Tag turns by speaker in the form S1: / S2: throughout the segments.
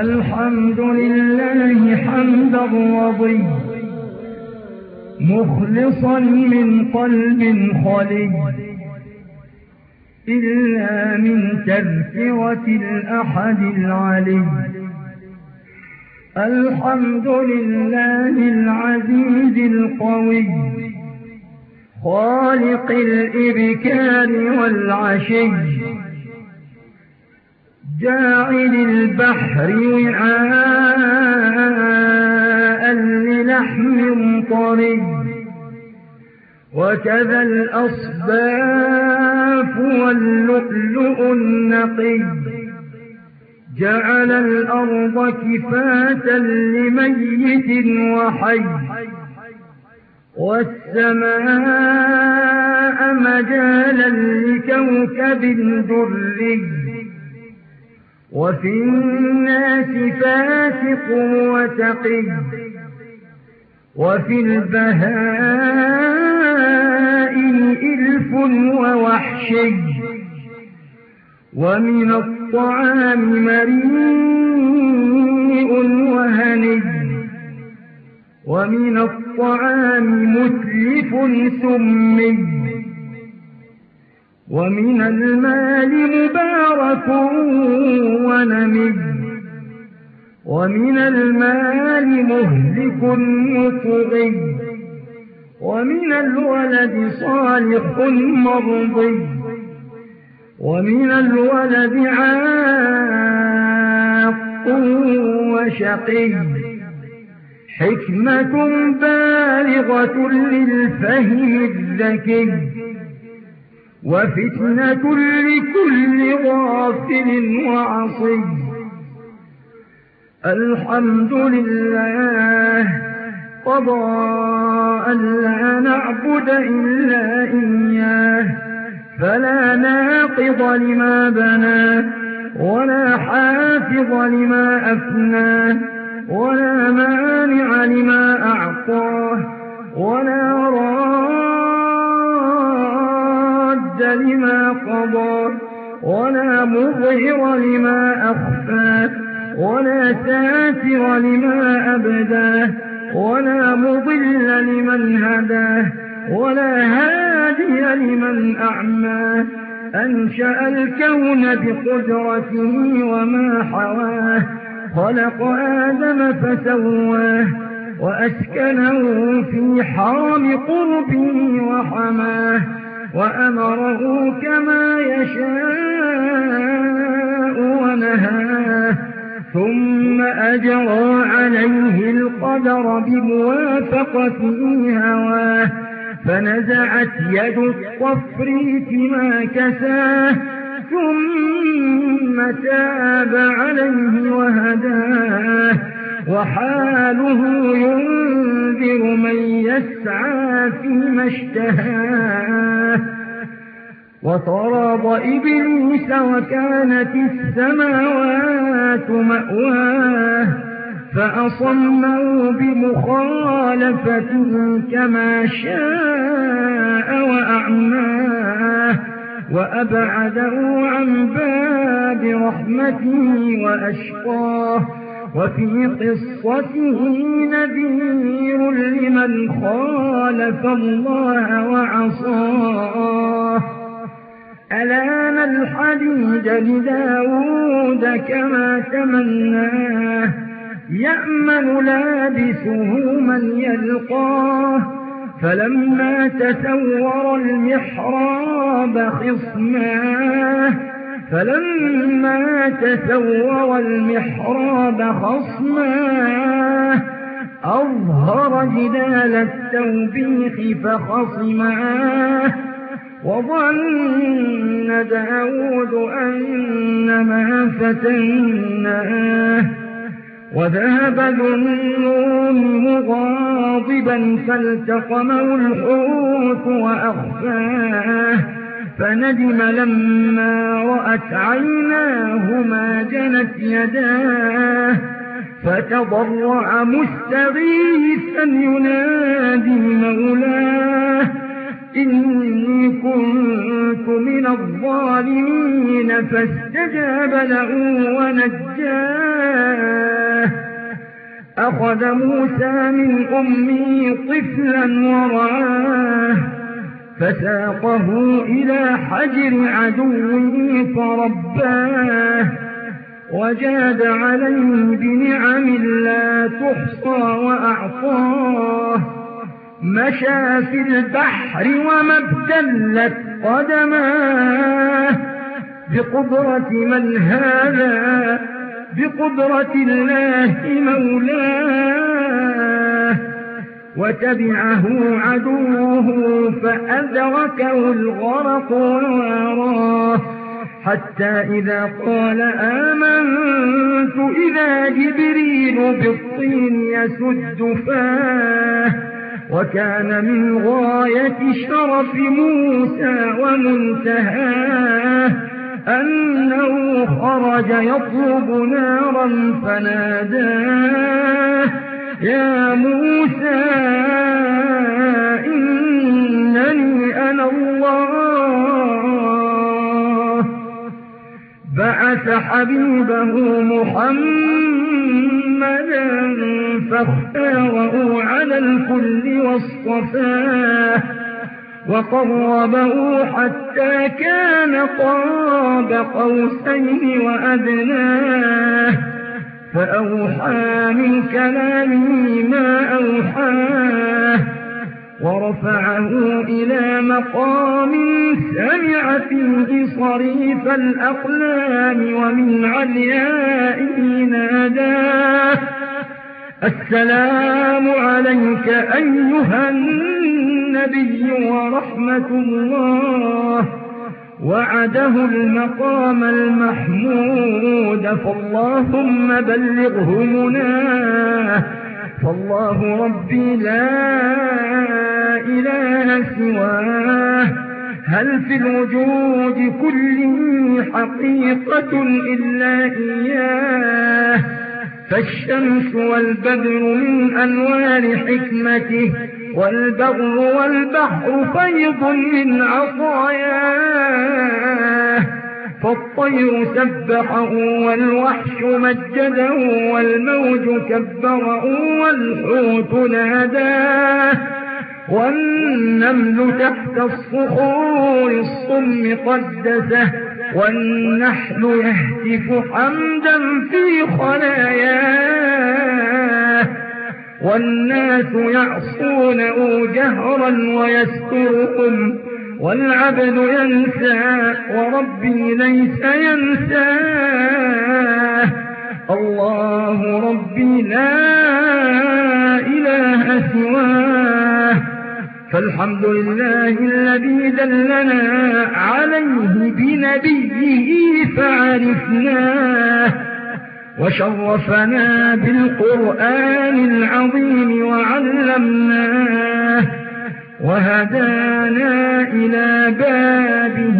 S1: الحمد لله حمدا رضي مخلصا من قلب خلي إلا من تذكرة الأحد العلي. الحمد لله العزيز القوي خالق الإبكار والعشي. جاعل البحر وعاء للحم طري وكذا الأصباف واللؤلؤ النقي. جعل الأرض كفاة لميت وحي. والسماء مجالا لكوكب دري. وفي الناس فاسق وتقي وفي البهائم إلف ووحشي ومن الطعام مريء وهني ومن الطعام متلف سمي ومن المال مبارك ونمي ومن المال مهلك مطغي ومن الولد صالح مرضي. ومن الولد عاق وشقي. حكمة بالغة للفهم الذكي. وفتنة لكل غافل وعصي. الحمد لله قضى ألا نعبد إلا إياه. فلا ناقض لما بنى ولا حافظ لما أفنى ولا مانع لما أعطاه ولا راد لما قضى ولا مظهر لما أخفى ولا ساتر لما أبداه ولا مضل لمن هداه ولا هادي لمن أعماه أنشأ الكون بقدرته وما حواه خلق آدم فسواه وأسكنه في حرم قربه وحماه وأمره كما يشاء ونهاه ثم أجرى عليه القدر بموافقته هواه فنزعت يد الطفريت ما كساه ثم تاب عليه وهداه وحاله ينذر من يسعى فيما اشتهاه. وطرد إبليس وكانت السماوات مأواه. فأصمه بمخالفته كما شاء وأعماه وأبعده عن باب رحمته وأشقاه. وفي قصته نذير لمن خالف الله وعصاه. ألان الحديد لداود كما تمناه؟ يأمن لابسه من يلقاه. فلما تسور المحراب خصماه. فلما تسور المحراب خصماه أظهر جدال التوبيخ فخصماه وظن داود أنما فتناه وذهب ذو النون مغاضبا فالتقمه الحوت وأخفاه فندم لما رأت عيناه ما جنت يداه فتضرع مستغيثا ينادي مولاه إني كنت من الظالمين فاستجاب له ونجاه. فأخذ موسى من أمه طفلا ورعاه فساقه إلى حجر عدوه فرباه وجاد عليه بنعم لا تحصى وأعطاه مشى في البحر وما ابتلت قدماه بقدرة من هذا؟ بقدرة الله مولاه وتبعه عدوه فأدركه الغرق وواراه حتى إذا قال آمنت إذا جبريل بالطين يسد فاه وكان من غاية شرف موسى ومنتهاه أنه خرج يطلب نارا فناداه يا موسى إنني أنا الله. بعث حبيبه محمدا فاختاره على الكل واصطفاه وقربه حتى كان قاب قوسين وأدناه. فأوحى من كلامه ما أوحاه ورفعه إلى مقام سمع فيه صريف الأقلام ومن عليائه ناداه السلام عليك أيها النبي ورحمة الله وعده المقام المحمود. فاللهم بلغه مناه. فالله ربي لا إله سواه. هل في الوجود كله حقيقة إلا إياه؟ فالشمس والبدر من أنوار حكمته. والبر والبحر فيض من عطاياه فالطير سبحه والوحش مجده والموج كبره والحوت ناداه. والنمل تحت الصخور الصم قدسه والنحل يهتف حمدا في خلاياه. والناس يعصونه جهرا ويسترهم والعبد ينسى وربي ليس ينساه. الله ربي لا إله سواه. فالحمد لله الذي دلنا عليه بنبيه فعرفناه. وشرفنا بالقرآن العظيم وعلمناه وهدانا إلى بابه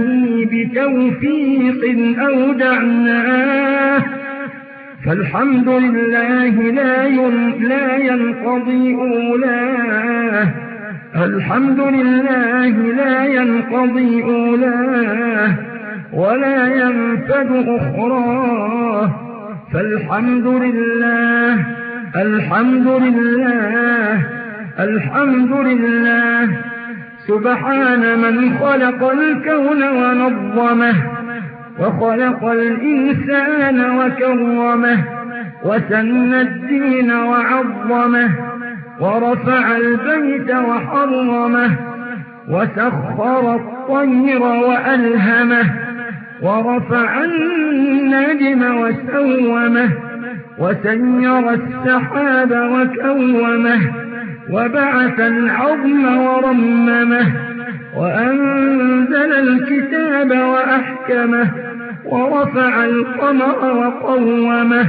S1: بتوفيق أودعناه فالحمد لله لا لا ينقضي أولاة. الحمد لله لا ينقضي أولاة. ولا ينفد أخراه. فالحمد لله الحمد لله الحمد لله. سبحان من خلق الكون ونظمه وخلق الإنسان وكرمه وسن الدين وعظمه ورفع البيت وحرمه وسخر الطير وألهمه. ورفع النجم وسومه وسير السحاب وكومه وبعث العظم ورممه وأنزل الكتاب وأحكمه ورفع القمر وقومه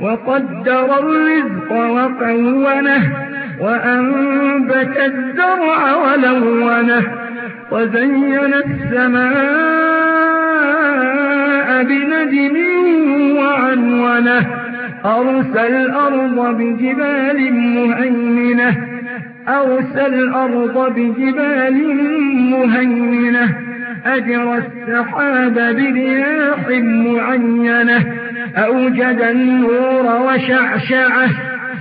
S1: وقدر الرزق وقونه وأنبت الزرع ولونه وزين السماء بنجم وعنونة أرسل الأرض بجبال مهيمنة أرسل الأرض بجبال مهيمنة أجرى السحاب برياح معينة أوجد النور وشعشعه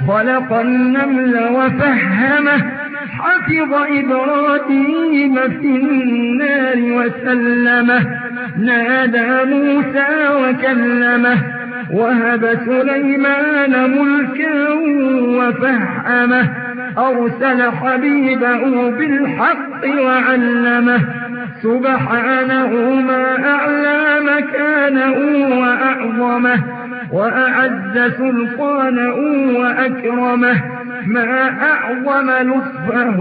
S1: خلق النمل وفهمه حفظ إبراهيم في النار وسلمه نادى موسى وكلمه وهب سليمان ملكا وفهمه أرسل حبيبه بالحق وعلمه. سبحانه ما أعلى مكانه وأعظمه وأعز سلطانه وأكرمه. ما أعظم لطفه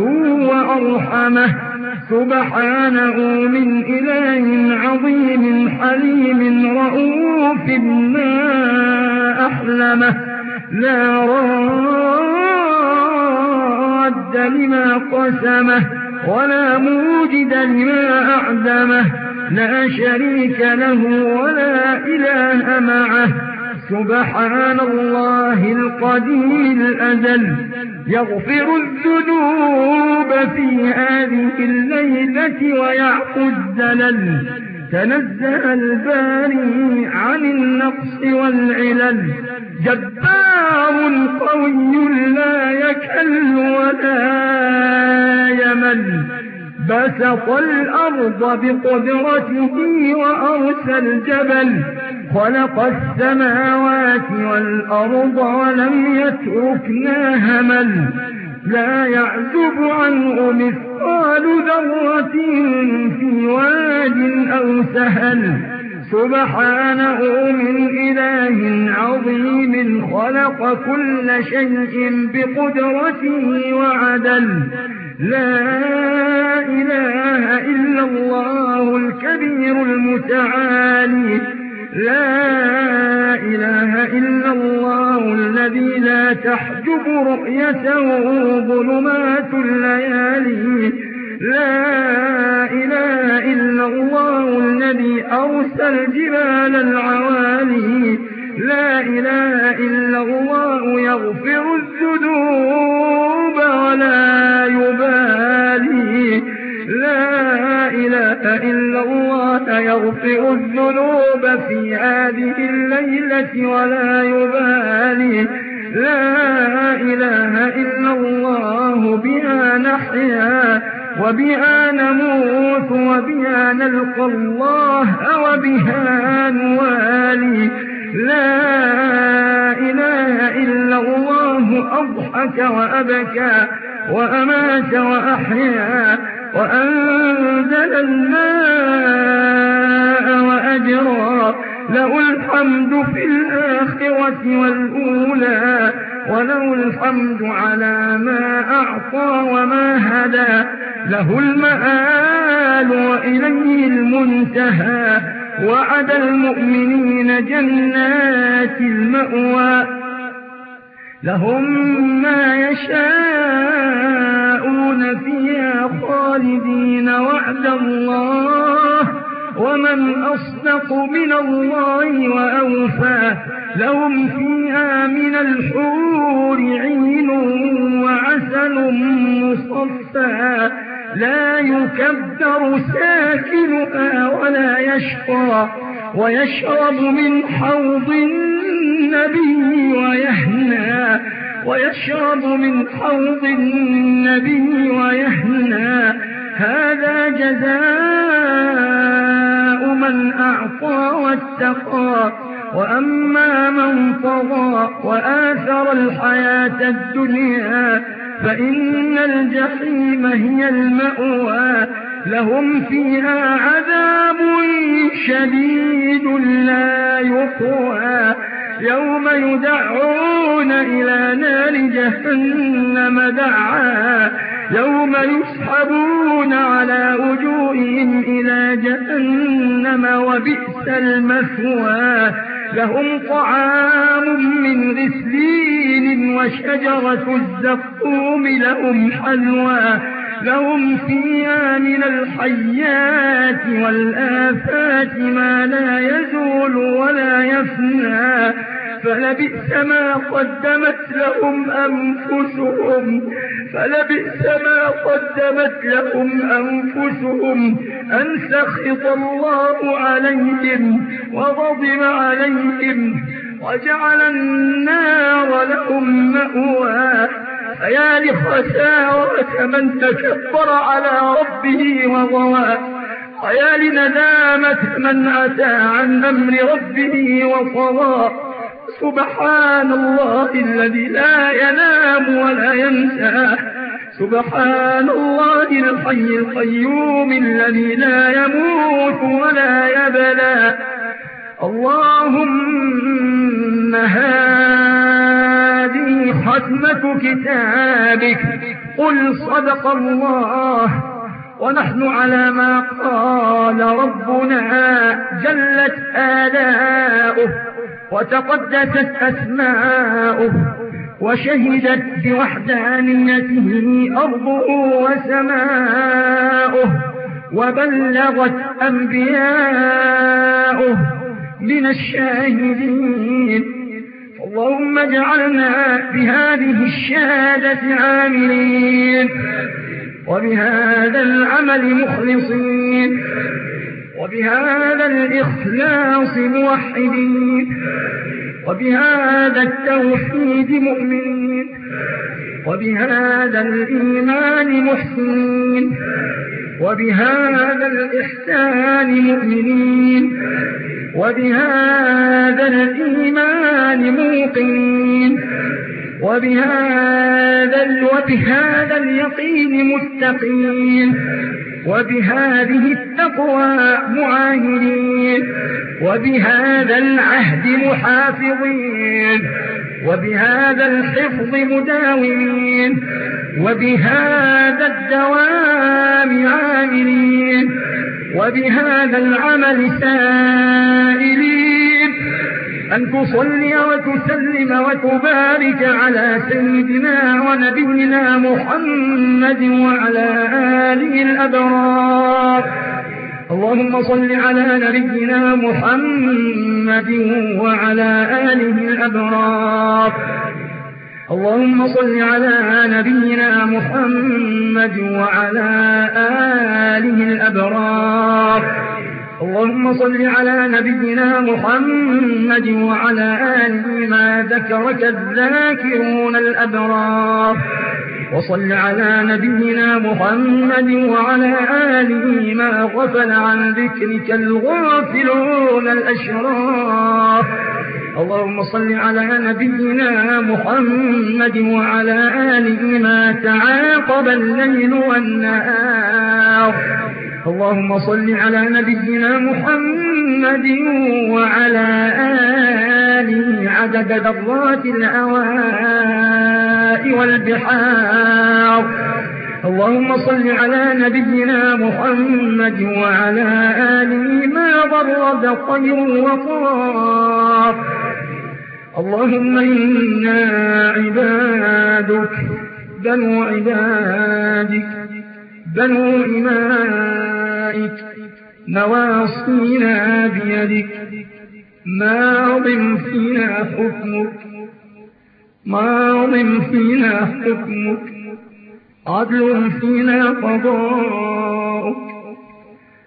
S1: وأرحمه. سبحانه من إله عظيم حليم رؤوف ما أحلمه. لا راد لما قسمه ولا موجد لما أعدمه. لا شريك له ولا إله معه. سبحان الله القدير الأزل. يغفر الذنوب في هذه الليلة ويعفو الزلل. تنزه الباري عن النقص والعلل. جبار قوي لا يكل ولا يمل. بسط الأرض بقدرته وأرسى الجبل خلق السماوات والأرض ولم يتركنا همل. لا يعزب عنه مثقال ذرة في واد أو سهل. سبحانه من إله عظيم خلق كل شيء بقدرته وعدل. لا إله إلا الله الكبير المتعالي. لا إله إلا الله الذي لا تحجب رؤيته ظلمات الليالي. لا إله إلا الله الذي أرسل الجبال العوالي. لا إله إلا الله يغفر الذنوب ولا يبالي. لا إله إلا الله يغفر الذنوب في هذه الليلة ولا يبالي. لا إله إلا الله بها نحيا وبها نموت وبها نلقى الله وبها نوالي. لا إله إلا الله أضحك وأبكى وأمات وأحيا. وأنزل الماء وأجرى له الحمد في الآخرة والأولى وله الحمد على ما أعطى وما هدى له المآل وإليه المنتهى وعد المؤمنين جنات المأوى. لهم ما يشاءون فيها خالدين وعد الله ومن أصدق من الله وأوفى لهم فيها من الحور عين وعسل مصفى. لا يكبر ساكنها ولا يشقى. ويشرب من حوض النبي ويهنى ويشرب من حوض النبي ويهنى. هذا جزاء من أعطى واتقى وأما من طغى وآثر الحياة الدنيا فإن الجحيم هي المأوى. لهم فيها عذاب شديد لا يقوى. يوم يدعون إلى نار جهنم دعا. يوم يسحبون على وجوههم إلى جهنم وبئس المثوى. لهم طعام من غسلين وشجرة الزقوم لهم حلوى. لهم فيها من الحيات والآفات ما لا يزول ولا يفنى فلبئس ما قدمت لهم أنفسهم فلبئس ما قدمت لهم أنفسهم. أن سخط الله عليهم وغضب عليهم وجعل النار لهم مأواه فيا لخسارة من تكبر على ربه وغوى. ويا لندامة من أتى عن أمر ربه وصوى سبحان الله الذي لا ينام ولا ينسى. سبحان الله الحي القيوم الذي لا يموت ولا يبلى. اللهم هذه ختمة كتابك. قل صدق الله. ونحن على ما قال ربنا جلت آلاؤه وتقدست أسماؤه وشهدت بوحدانيته أرضه وسماؤه وبلغت أنبياؤه من الشاهدين. اللهم اجعلنا بهذه الشهادة عاملين. وبهذا العمل مخلصين. وبهذا الإخلاص موحدين. وبهذا التوحيد مؤمنين. وبهذا الإيمان محسنين. وبهذا الإحسان مؤمنين. وبهذا الإيمان موقنين. وبهذا وبهذا اليقين متقين وبهذه التقوى معاهدين وبهذا العهد محافظين وبهذا الحفظ مداومين وبهذا الدوام عاملين وبهذا العمل سائلين. أن تصلي وتسلم وتبارك على سيدنا ونبينا محمد وعلى آله الأبرار. اللهم صل على نبينا محمد وعلى آله الأبرار. اللهم صل على نبينا محمد وعلى آله الأبرار. اللهم صل على نبينا محمد وعلى آله ما ذكرك الذاكرون الأبرار. وصل على نبينا محمد وعلى آله ما غفل عن ذكرك الغافلون الأشرار. اللهم صل على نبينا محمد وعلى آله ما تعاقب الليل والنهار. اللهم صل على نبينا محمد وعلى آله عدد ذرات الأواء والبحار. اللهم صل على نبينا محمد وعلى آله ما ضرب خير وطار اللهم إنا عبادك بنو عبادك بنو إمائك نواصينا بيدك ماض فينا حكمك ماض فينا حكمك عدل فينا قضاؤك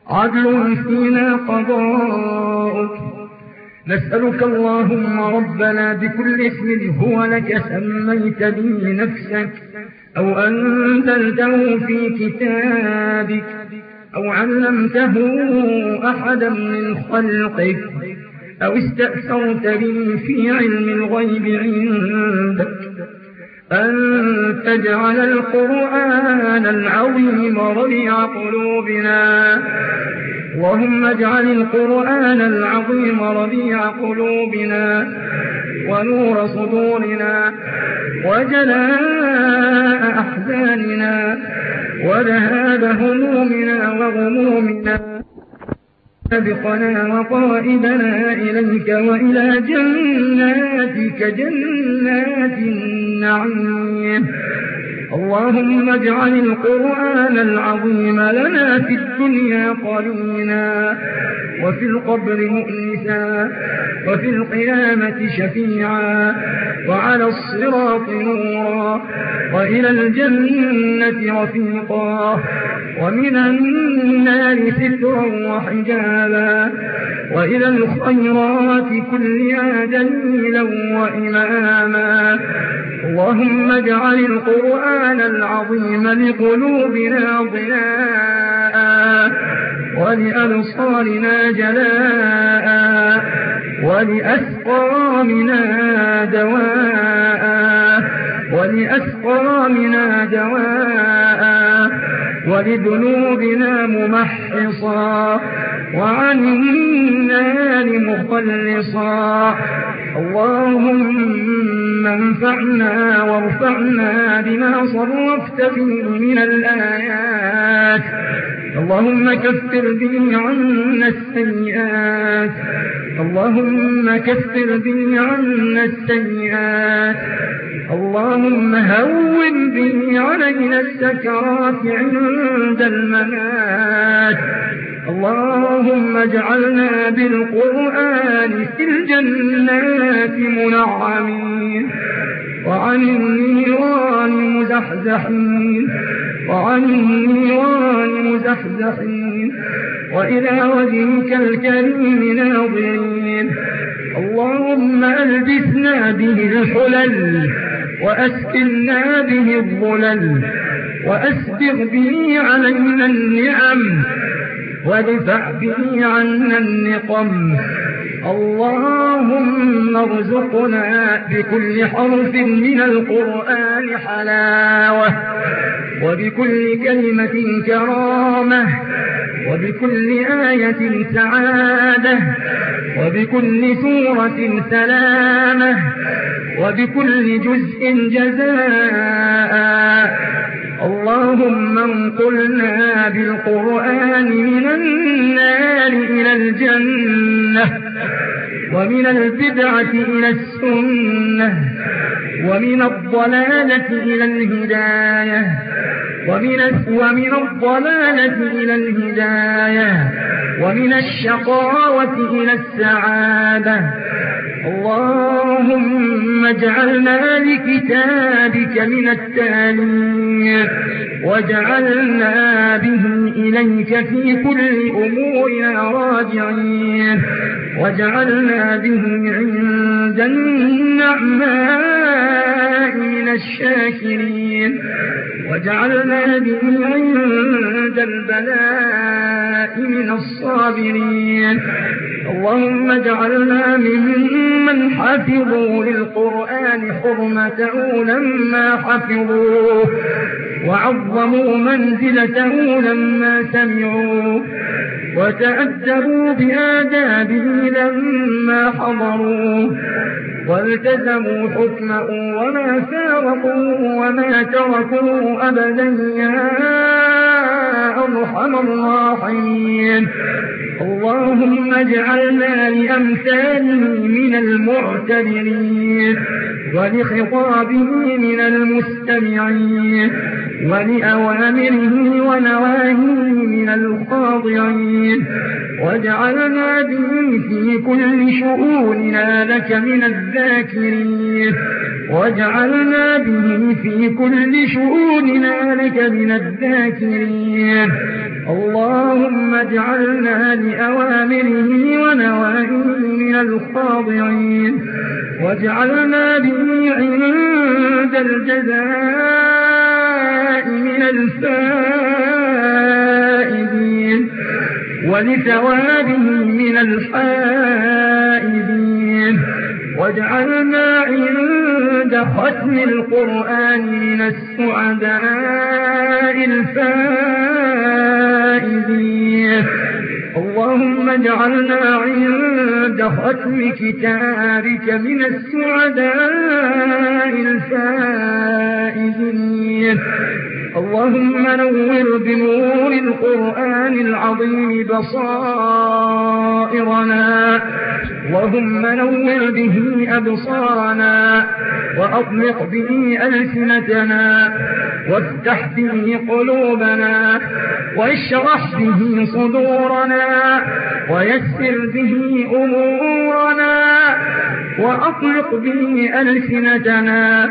S1: عدل فينا قضاؤك. نسألك اللهم ربنا بكل اسم هو لك سميت به نفسك أو أنزلته في كتابك أو علمته أحدا من خلقك أو استأثرت به في علم الغيب عندك. أن تجعل القرآن العظيم ربيع قلوبنا. اللهم اجعل القرآن العظيم ربيع قلوبنا ونور صدورنا وجلاء أحزاننا وذهاب همومنا وغمومنا سبقنا وقائدنا إليك وإلى جناتك جنات النعيم اللهم اجعل القرآن العظيم لنا في الدنيا قرينا وفي القبر مؤنسا وفي القيامة شفيعا وعلى الصراط نورا وإلى الجنة رفيقا ومن النار سترا وحجابا وإلى الخيرات كلها دليلا وإماما اللهم اجعل القرآن العظيم لقلوبنا ضياء ولأبصارنا جلاء ولأسقامنا دواء ولأسقامنا دواء ولذنوبنا ممحصا وعن النار مخلصا اللهم انفعنا وارفعنا بما صرفت فيه من الآيات. اللهم كفر به عنا السيئات. اللهم كفر به عنا السيئات. اللهم هون به علينا السكرات عند الممات. اللهم اجعلنا بالقرآن في الجنات منعمين. وعن النيران مزحزحين. وعن النيران مزحزحين. وإلى وجهك الكريم ناظرين. اللهم ألبسنا به الحلل وأسكننا به الظلل. وأسبغ به علينا النعم. وادفع به عنا النقم. اللهم ارزقنا بكل حرف من القرآن حلاوة وبكل كلمة كرامة وبكل آية سعادة وبكل سورة سلامة وبكل جزء جزاء. اللهم انقلنا بالقرآن من النار إلى الجنة ومن البدعة إلى السنة ومن الضلالة إلى الهداية ومن, ومن الضلالة إلى الهداية ومن الشقاوة إلى السعادة. اللهم اجعلنا لكتابك من التالين واجعلنا به إليك في كل أمورنا راجعين واجعلنا به عند النعماء من الشاكرين. واجعلنا به عند البلاء من الصابرين. اللهم اجعلنا ممن حفظوا للقرآن حرمته لما حفظوه وعظموا منزلته لما سمعوه وتأدبوا بآدابه لما حضروه والتزموا حكمه وما فارقوا وما تركوا أبدا يا أرحم الراحمين. اللهم اجعلنا لأمثاله من المعتبرين ولخطابه من المستمعين ولأوامره ونواهيه من الخاضعين واجعلنا به في كل شؤوننا لك من الذاكرين واجعلنا به في كل شؤوننا لك من الذاكرين. اللهم اجعلنا لأوامره ونواهيه من الخاضعين. واجعلنا به عند الجزاء من الفائدين ولثوابه من الحائدين واجعلنا عند ختم القرآن من السعداء الفائزين. اللهم اجعلنا عند ختم كتابك من السعداء الفائزين. اللهم نور بنور القرآن العظيم بصائرنا. اللهم نور به أبصارنا وأطلق به ألسنتنا. وافتح به قلوبنا واشرح به صدورنا ويسر به أمورنا وأطلق به ألسنتنا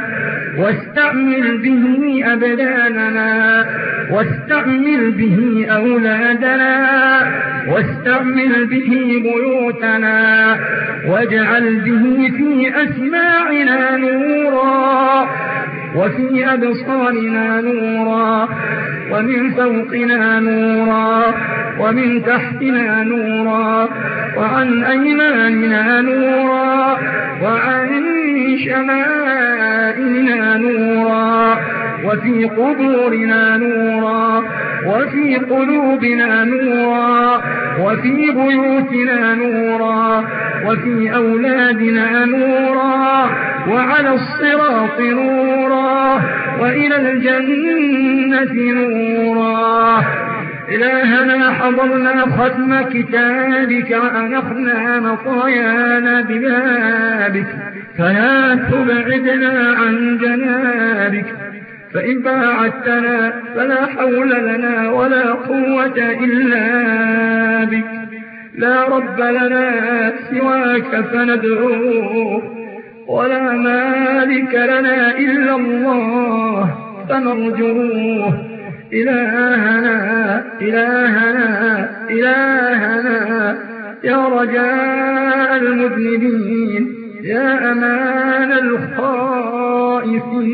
S1: واستعمل به أبداننا واستعمل به أولادنا واستعمل به بيوتنا واجعل به في أسماعنا نورا. وفي أبصارنا نورا ومن فوقنا نورا ومن تحتنا نورا وعن أيماننا نورا وعن شمائلنا نورا وفي قبورنا نورا وفي قلوبنا نورا وفي بيوتنا نورا وفي أولادنا نورا وعلى الصراط نورا. وإلى الجنة نورا. إلهنا حضرنا ختم كتابك وأنخنا مطايانا ببابك. فلا تبعدنا عن جنابك. فإن باعدتنا فلا حول لنا ولا قوة إلا بك. لا رب لنا سواك فندعوه. ولا مالك لنا إلا الله فنرجوه إلهنا إلهنا إلهنا. يا رجاء المذنبين يا أمان الخائفين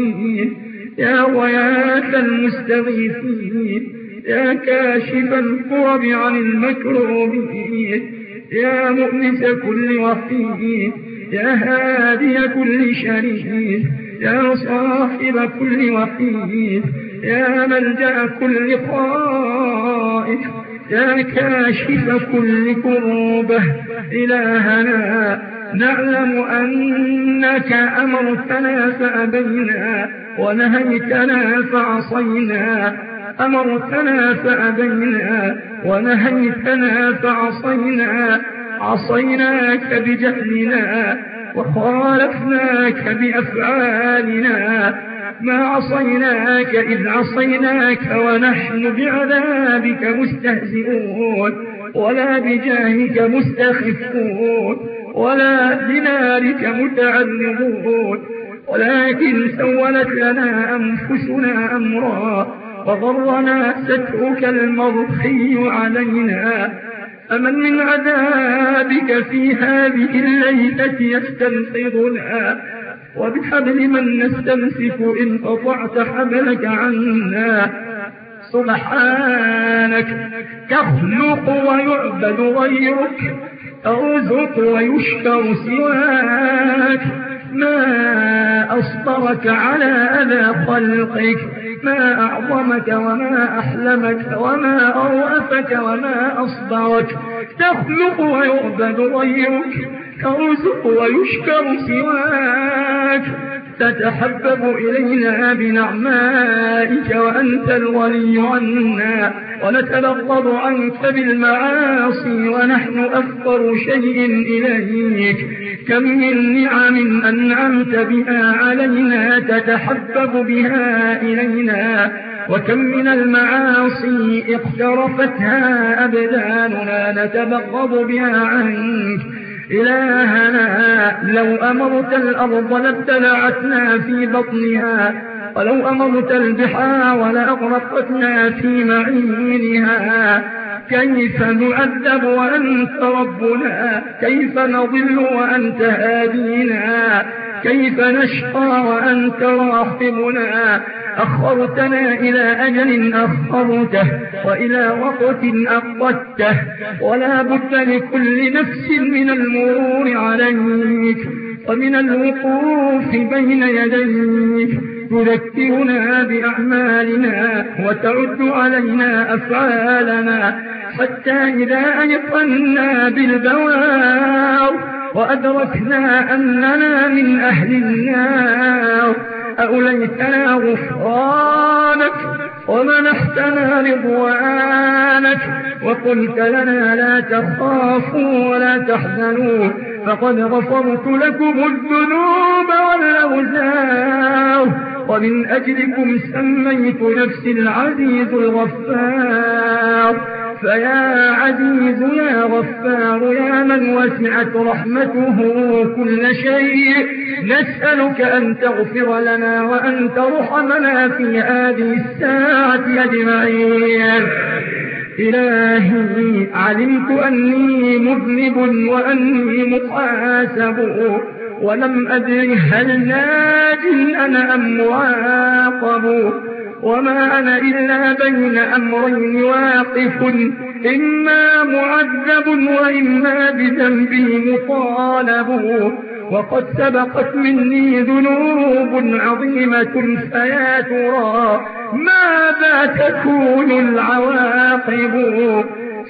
S1: يا غياث المستغيثين يا كاشف الكرب عن المكروبين يا مؤنس كل وحيد يا هادي كل شريد يا صاحب كل وحيد يا ملجأ كل خائف يا كاشف كل كروبة. إلهنا نعلم أنك أمرتنا فأبينا ونهيتنا فعصينا. أمرتنا فأبينا ونهيتنا فعصينا. عصيناك بجهلنا وخالفناك بأفعالنا. ما عصيناك إذ عصيناك ونحن بعذابك مستهزئون. ولا بجاهك مستخفون. ولا بنارك متعلمون. ولكن سولت لنا أنفسنا أمرا. وغرنا سترك المضحي علينا. أمن من عذابك في هذه الليلة يستنقذنا. وبحبل من نستمسك إن قطعت حبلك عنا. سبحانك تخلق ويعبد غيرك ترزق ويشكر سواك. ما أصبرك على أذى خلقك ما أعظمك وما أحلمك وما أرأفك وما أصبرك تخلق ويعبد غيرك. ترزق ويشكر سواك. تتحبب إلينا بنعمائك وأنت الولي عنا. ونتبغض عنك بالمعاصي ونحن أفقر شيء إليك. كم من نعم أنعمت بها علينا تتحبب بها إلينا. وكم من المعاصي اقترفتها أبداننا نتبغض بها عنك. إلهنا لو أمرت الأرض لابتلعتنا في بطنها ولو أمرت البحار لأغرقتنا في معينها كيف نعذب وأنت ربنا؟ كيف نضل وأنت هادينا؟ كيف نشقى وأنت راحمنا أخرتنا إلى أجل أخرته وإلى وقت أقضته ولا بد لكل نفس من المرور عليك ومن الوقوف بين يديك. تذكرنا بأعمالنا وتعد علينا أفعالنا حتى إذا أيقنا بالبوار وأدركنا أننا من أهل النار. أوليتنا غفرانك ومنحتنا رضوانك وقلت لنا لا تخافوا ولا تحزنوا. فقد غفرت لكم الذنوب والأوزار. ومن أجلكم سميت نفسي العزيز الغفار. فيا عزيز يا غفار يا من وسعت رحمته كل شيء نسألك أن تغفر لنا وأن ترحمنا في هذه الساعة أجمعين. إلهي علمت أني مذنب وأني محاسب ولم أدر هل ناج أنا أم معاقب. وما أنا إلا بين أمرين واقف إما معذب وإما بذنبي مطالب وقد سبقت مني ذنوب عظيمة فيا ترى ماذا تكون العواقب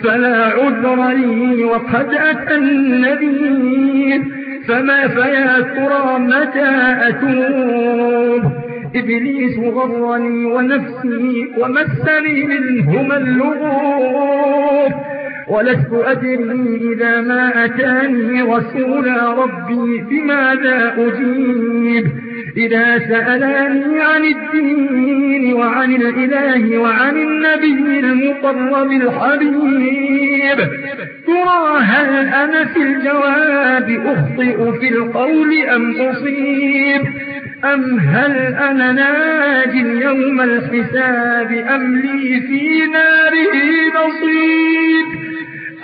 S1: فلا عذر لي وقد أتى النبي فما فيا ترى متى أتوب إبليس غرني ونفسي ومسني منهما اللغوب. ولست أدري إذا ما أتاني رسول ربي بماذا أجيب؟ إذا سألاني عن الدين وعن الإله وعن النبي المقرب الحبيب ترى هل أنا في الجواب أخطئ في القول أم أصيب؟ أم هل أنا ناج يوم الحساب أم لي في ناره نصيب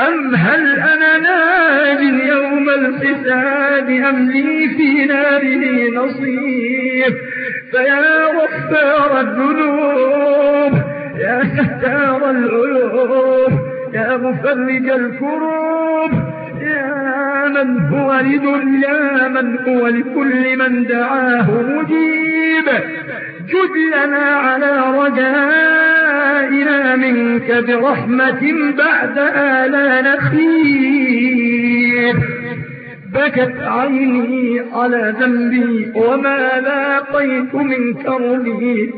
S1: أم هل أنا ناج يوم الحساب أم لي في ناره نصيب؟ فيا غفار الذنوب يا ستار العيوب يا مفرج الكروب يا من هو لدنيا من هو لكل من دعاه مجيب. جد لنا على رجائنا منك برحمة بعد آلا نخيب بكت عيني على ذنبي وما لاقيت من كربي.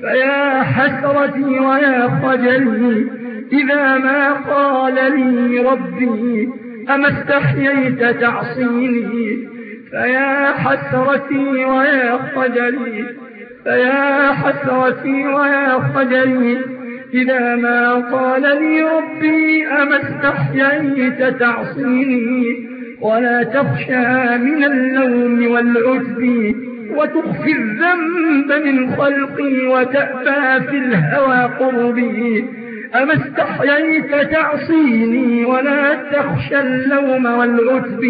S1: فيا حسرتي ويا خجلي إذا ما قال لي ربي أما استحييت تعصيني. فيا حسرتي ويا خجلي فيا حسرتي ويا خجلي إذا ما قال لي ربي أما استحييت تعصيني ولا تخشى من اللوم والعجب وتخفي الذنب من خلقي وتأبى في الهوى قربي. أما استحييت تعصيني ولا تخشى اللوم والعتب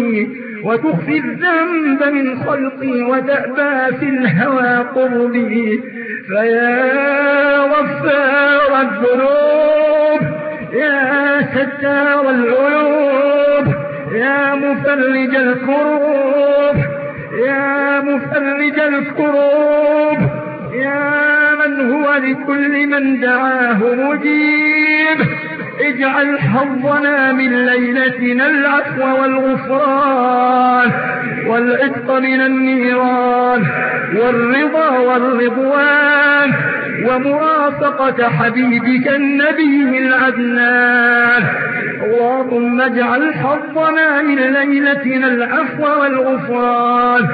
S1: وتخفي الذنب من خلقي وتأبى في الهوى قربي. فيا غفار الذنوب يا ستار العيوب يا مفرج الكروب يا مفرج الكروب يا من هو لكل من دعاه مجيب. اجعل حظنا من ليلتنا العفو والغفران والعتق من النيران والرضا والرضوان ومرافقة حبيبك النبي العدنان اللهم اجعل حظنا من ليلتنا العفو والغفران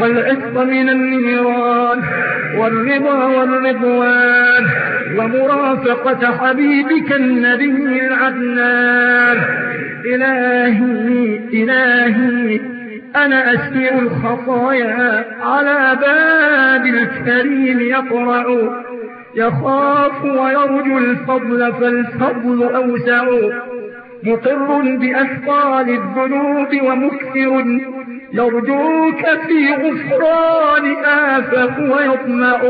S1: والعتق من النيران والرضا والرضوان ومرافقة حبيبك النبي العدنان إلهي إلهي أنا أسير الخطايا على باب الكريم يقرع يخاف ويرجو الفضل فالفضل أوسع. مقر بأثقال الذنوب ومكثر. يرجوك في غفرانها فهو يطمع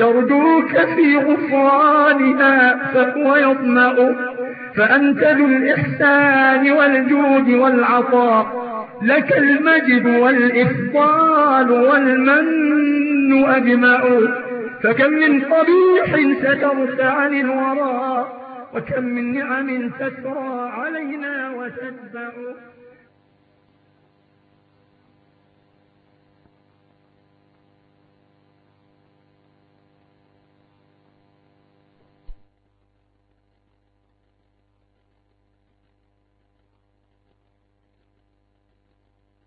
S1: يرجوك في غفرانها فهو يطمع. فأنت ذو الإحسان والجود والعطاء لك المجد والإفضال والمن أجمع. فكم من قبيح سترت عن الورى وكم من نعم تسرى علينا وتتبع.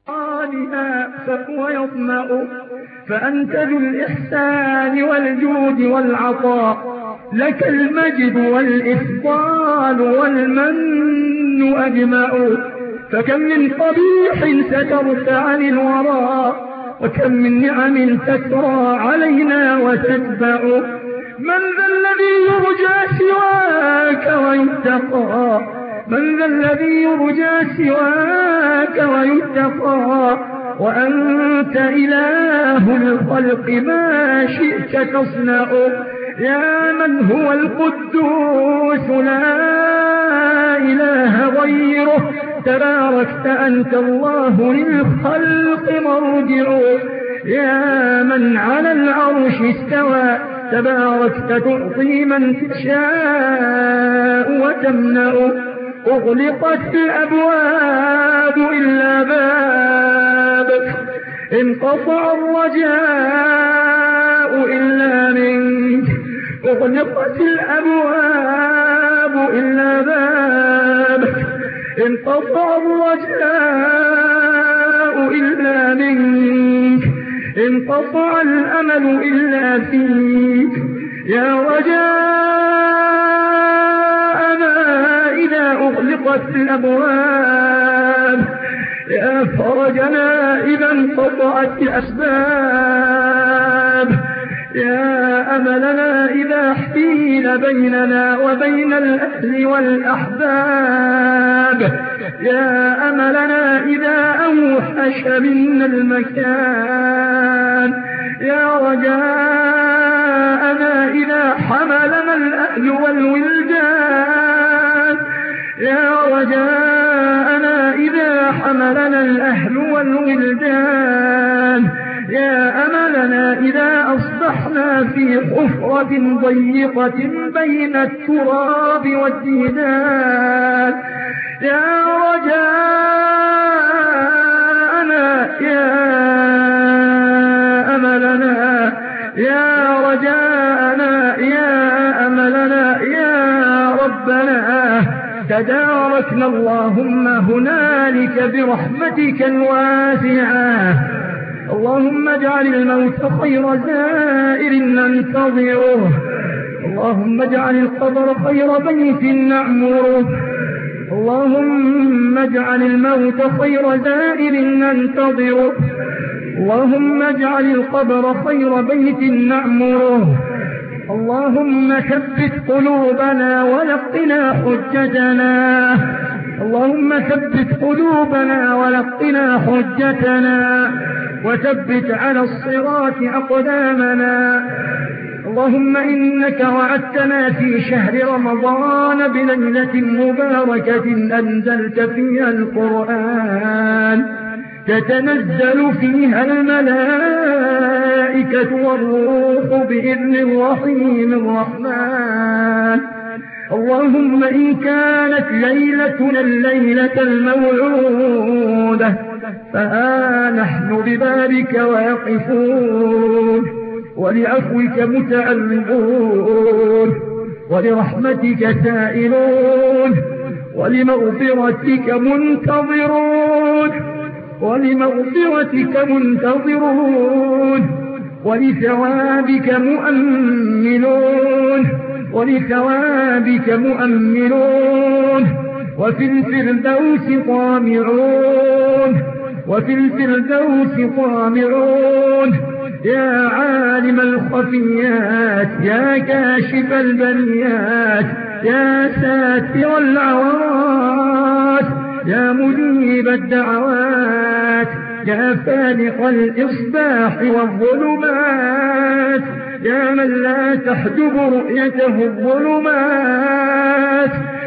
S1: آلها فهو يطمع فأنت ذو الإحسان والجود والعطاء لك المجد والإفضال والمن أجمع. فكم من قبيح سترت عن الورى وكم من نعم تسرى علينا وتتبع. من ذا الذي يرجى سواك ويتقى؟ من ذا الذي يرجى سواك ويتقى وأنت إله الخلق ما شئت تصنع. يا من هو القدوس لا إله غيره. تباركت أنت الله للخلق مرجع. يا من على العرش استوى. تباركت تعطي من تشاء وتمنع. أغلقت الأبواب إلا بابك انقطع الرجاء إلا منك. أغلقت الأبواب إلا بابك انقطع الرجاء إلا منك. انقطع الأمل إلا فيك. أغلقت الأبواب. يا فرجنا إذا انقطعت الأسباب. يا أملنا إذا حيل بيننا وبين الأهل والأحباب. يا أملنا إذا أوحش منا المكان. يا رجاءنا إذا حملنا الأهل والولدان. يا رجاءنا إذا حملنا الأهل والولدان. يا أملنا إذا أصبحنا في حفرة ضيقة بين التراب والديدان. يا رجاءنا يا أملنا يا رجاءنا تداركنا اللهم هنالك برحمتك الواسعة. اللهم اجعل الموت خير زائر ننتظره. اللهم اجعل القبر خير بيت نعمره. اللهم اجعل الموت خير زائر ننتظره. اللهم اجعل القبر خير بيت نعمره. اللهم ثبت قلوبنا ولقنا حجتنا. اللهم ثبت قلوبنا ولقنا حجتنا. وثبت على الصراط أقدامنا. اللهم إنك وعدتنا في شهر رمضان بليلة مباركة أنزلت فيها القرآن. تتنزل فيها الملائكة والروح بإذن الرحيم الرحمن. اللهم إن كانت ليلتنا الليلة الموعودة فها نحن ببابك واقفون ولعفوك متعلقون ولرحمتك سائلون ولمغفرتك منتظرون. ولمغفرتك منتظرون ولثوابك مؤمنون ولثوابك مؤمنون وفي الفردوس طامعون وفي الفردوس طامعون. يا عالم الخفيات يا كاشف البليات يا ساتر العورات يا مجيب الدعوات يا فالق الإصباح والظلمات يا من لا تحجب رؤيته الظلمات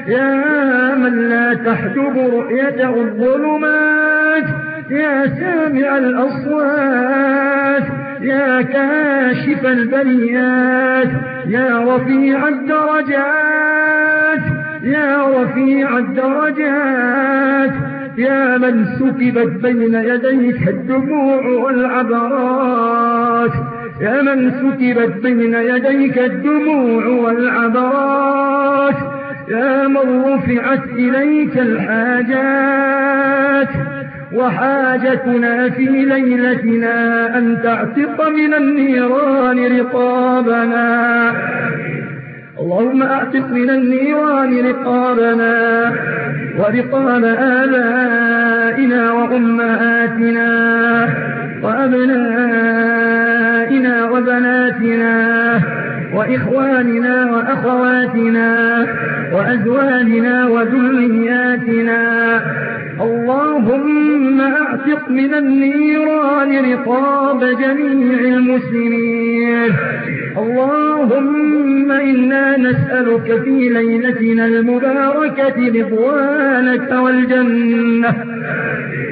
S1: يا من لا تحجب رؤيته الظلمات يا سامع الأصوات يا كاشف البريات يا رفيع الدرجات. يا رفيع الدرجات يا من سكبت بين يديك الدموع والعبرات. يا من سكبت بين يديك الدموع والعبرات. يا من رفعت إليك الحاجات. وحاجتنا في ليلتنا أن تعتق من النيران رقابنا. اللهم أعتق من النيران رقابنا ورقاب آبائنا وأمهاتنا وأبنائنا وبناتنا وإخواننا وأخواتنا وأزواجنا وذرياتنا اللهم أعتق من النيران رقاب جميع المسلمين. اللهم إنا نسألك في ليلتنا المباركة رضوانك والجنة.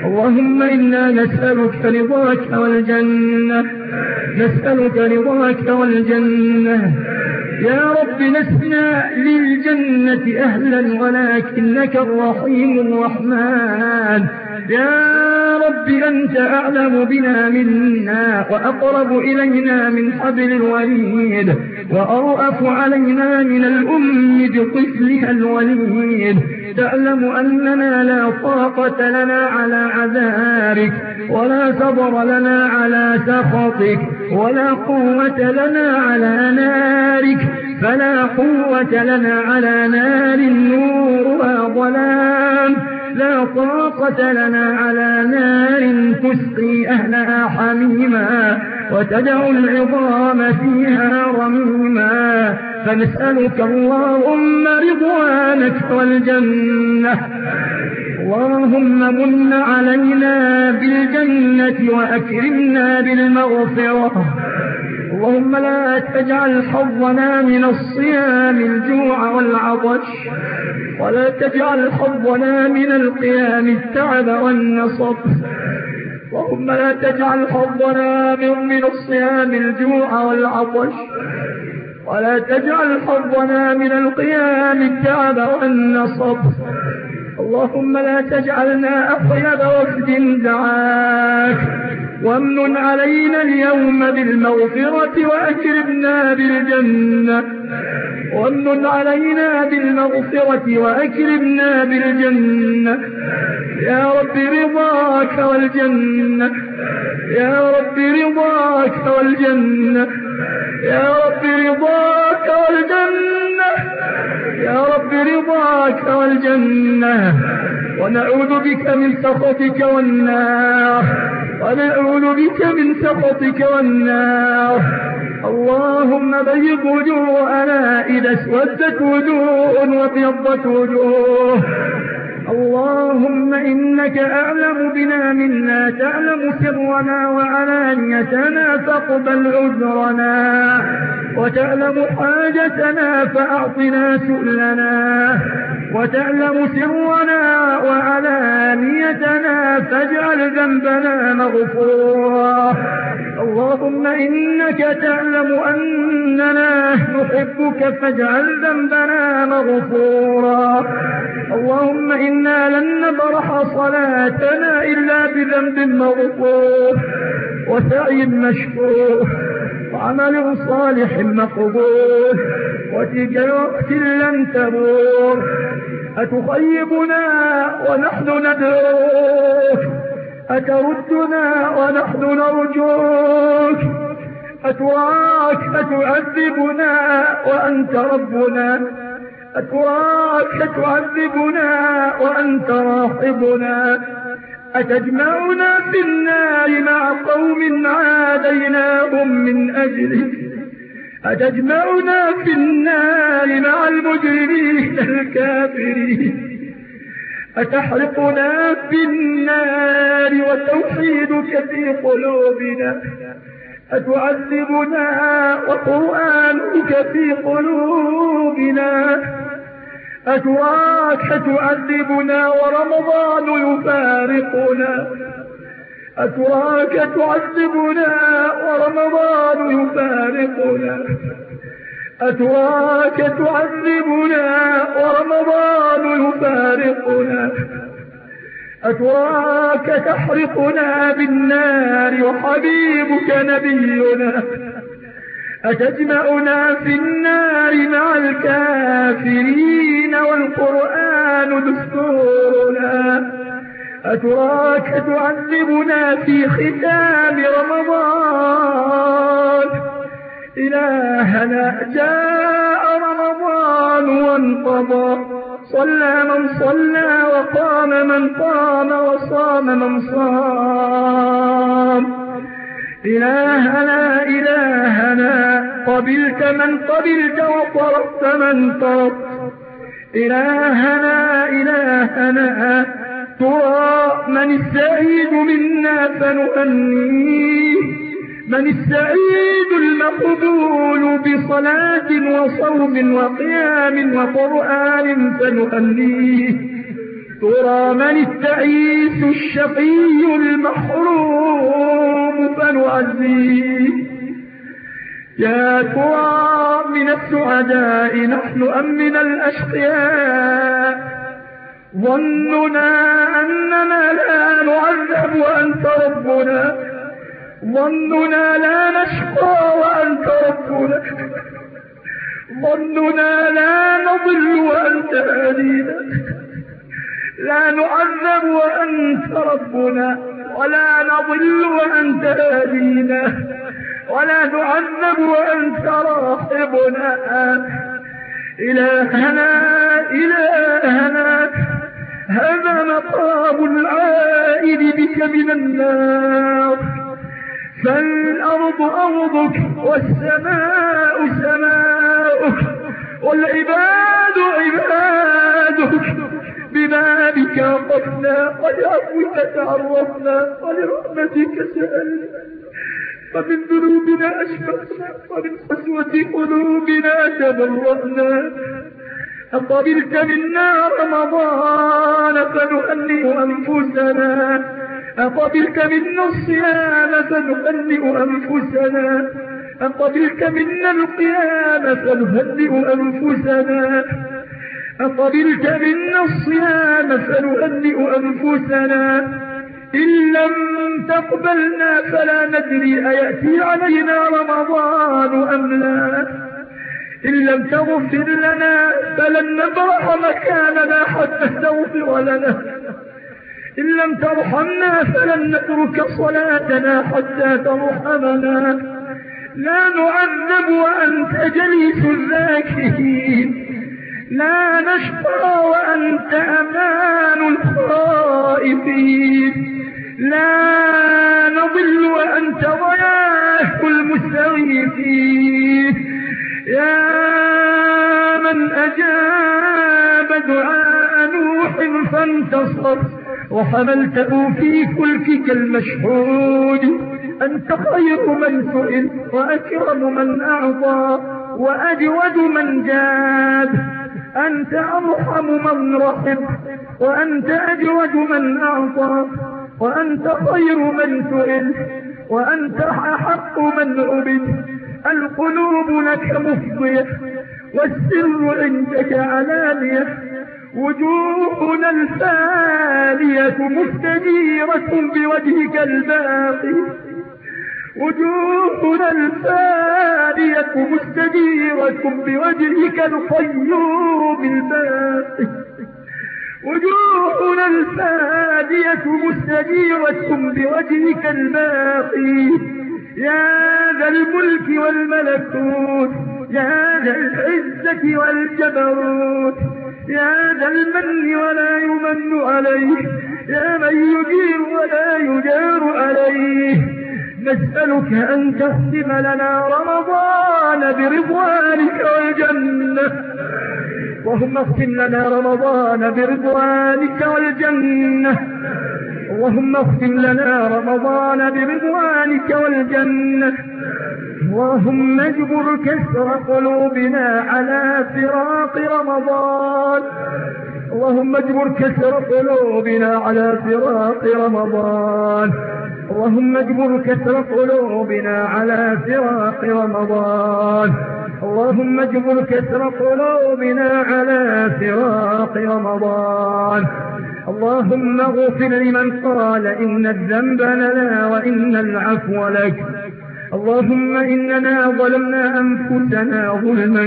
S1: اللهم إنا نسألك رضاك والجنة. نسألك رضاك والجنة. يا رب لسنا للجنة أهلا ولكنك الرحيم الرحمن. يا رب أنت أعلم بنا منا وأقرب إلينا من حبل الوريد وأرأف علينا من الأم بطفلها الوليد. تعلم أننا لا طاقة لنا على عذابك ولا صبر لنا على سخطك ولا قوة لنا على نارك. فلا قوة لنا على نار النور وظلام لا طاقة لنا على نار تسقي أهلها حميما وتدع العظام فيها رميما فنسألك اللهم رضوانك والجنة. اللهم من علينا بالجنة وأكرمنا بالمغفرة. اللهم لا تجعل حظنا من الصيام الجوع والعطش ولا تجعل حظنا من القيام التعب والنصب. اللهم لا تجعل حظنا من, من الصيام الجوع والعطش ولا تجعل حظنا من القيام التعب والنصب. اللهم لا تجعلنا أطيب وفد دعاك وامن علينا اليوم بالمغفرة وأكرمنا بالجنة. وامن علينا بالمغفرة وأكرمنا بالجنة. يا رب رضاك والجنة. يا رب رضاك والجنة. يا رب رضاك والجنة. يا رب رضاك والجنة. ونعوذ بك من سخطك والنار. ونعوذ بك من سخطك والنار. اللهم بيض وجوهنا إذا اسودت وجوه وابيضت وجوه. اللهم إنك أعلم بنا منا تعلم سرنا وعلانيتنا فاقبل عذرنا. وتعلم حاجتنا فأعطنا سؤلنا. وتعلم سرنا وعلانيتنا فاجعل ذنبنا مغفورا اللهم إنك تعلم أننا نحبك فاجعل ذنبنا مغفورا. اللهم إنا لن نبرح صلاتنا إلا بذنب مغفور. وسعي مشكور. وعمل صالح مقبول. وتجارة لن تبور. أتخيبنا ونحن ندعوك. أتردنا ونحن نرجوك؟ أتراك أتعذبنا وأنت ربنا؟ أتراك تعذبنا وأنت راحبنا؟ أتجمعنا في النار مع قوم عاديناهم من أجلك. أتجمعنا في النار مع المجرمين الكافرين. أتحرقنا في النار وتوحيدك في قلوبنا؟ أتعذبنا وقرآنك في قلوبنا؟ أتراك تعذبنا ورمضان يفارقنا؟ أتراك تعذبنا ورمضان يفارقنا؟ أتراك تعذبنا ورمضان يفارقنا. أتراك تحرقنا بالنار وحبيبك نبينا. أتجمعنا في النار مع الكافرين والقرآن دستورنا. أتراك تعذبنا في ختام رمضان. إلهنا جاء رمضان وانقضى. صلى من صلى وقام من قام وصام من صام. إلهنا إلهنا قبلت من قبلت وطرقت من طرقت. إلهنا إلهنا ترى من السعيد منا فنهنيه من السعيد المقبول بصلاة وصوم وقيام وقرآن فنهنيه ترى من التعيس الشقي المحروم فنعزيه. يا ترى من السعداء نحن أم من الأشقياء؟ ظننا أننا لا نعذب وأنت ربنا. ظننا لا نشقى وأنت ربنا. ظننا لا نضل وأنت هدينا لا نعذب وأنت ربنا. ولا نضل وأنت هدينا ولا نعذب وأنت راحبنا. إلهنا إلهنا. هذا مقام العائد بك من النار. فالأرض أرضك والسماء سماؤك والعباد عبادك ببابك وقفنا ولعفوك تعرفنا ولرحمتك سألنا ومن ذنوبنا أشفقنا ومن قسوة قلوبنا تبرأنا أقبلت منا رمضان فنهنئ أنفسنا. أقبلت منا الصيام فنهنئ أنفسنا. أقبلت منا القيام فنهنئ أنفسنا. أقبلت منا الصيام فنهنئ أنفسنا. إن لم تقبلنا فلا ندري أيأتي علينا رمضان أم لا. إن لم تغفر لنا فلن نبرح مكاننا حتى تغفر لنا. إن لم ترحمنا فلن نترك صلاتنا حتى ترحمنا. لا نعذب وأنت جليس الذاكرين. لا نشقى وأنت أمان الخائفين. لا نضل وأنت ضياء المستغيثين. يا من أجاب دعاء نوح فانتصر وحملته في فلكك المشحون أنت خير من سئل وأكرم من أعطى وأجود من جاد. أنت أرحم من رحم وأنت أجود من أعطى وأنت خير من سئل وأنت أحق من عبد القلوب لك مفضية والسر عندك علانية وجوهنا الفانية مستجيرة بوجهك الباقي. وجوهنا الفانية مستجيرة بوجهك القيوم الباقي. وجوهنا الفانية مستجيرة بوجهك الباقي. يا ذا الملك والملكوت يا ذا العزة والجبروت يا ذا المن ولا يمن عليه يا من يجير ولا يجار عليه. نسألك أن تختم لنا رمضان برضوانك والجنة. اللهم اختم لنا رمضان برضوانك والجنة. اللهم اختم لنا رمضان برضوانك والجنة. اللهم اجبر كسر قلوبنا على فراق رمضان. اللهم اجبر كسر قلوبنا على فراق رمضان. اللهم اجبر كسر قلوبنا على فراق رمضان. اللهم اجبر كسر قلوبنا على فراق رمضان. اللهم اغفر لمن قال إن الذنب لنا وإن العفو لك. اللهم إننا ظلمنا أنفسنا ظلما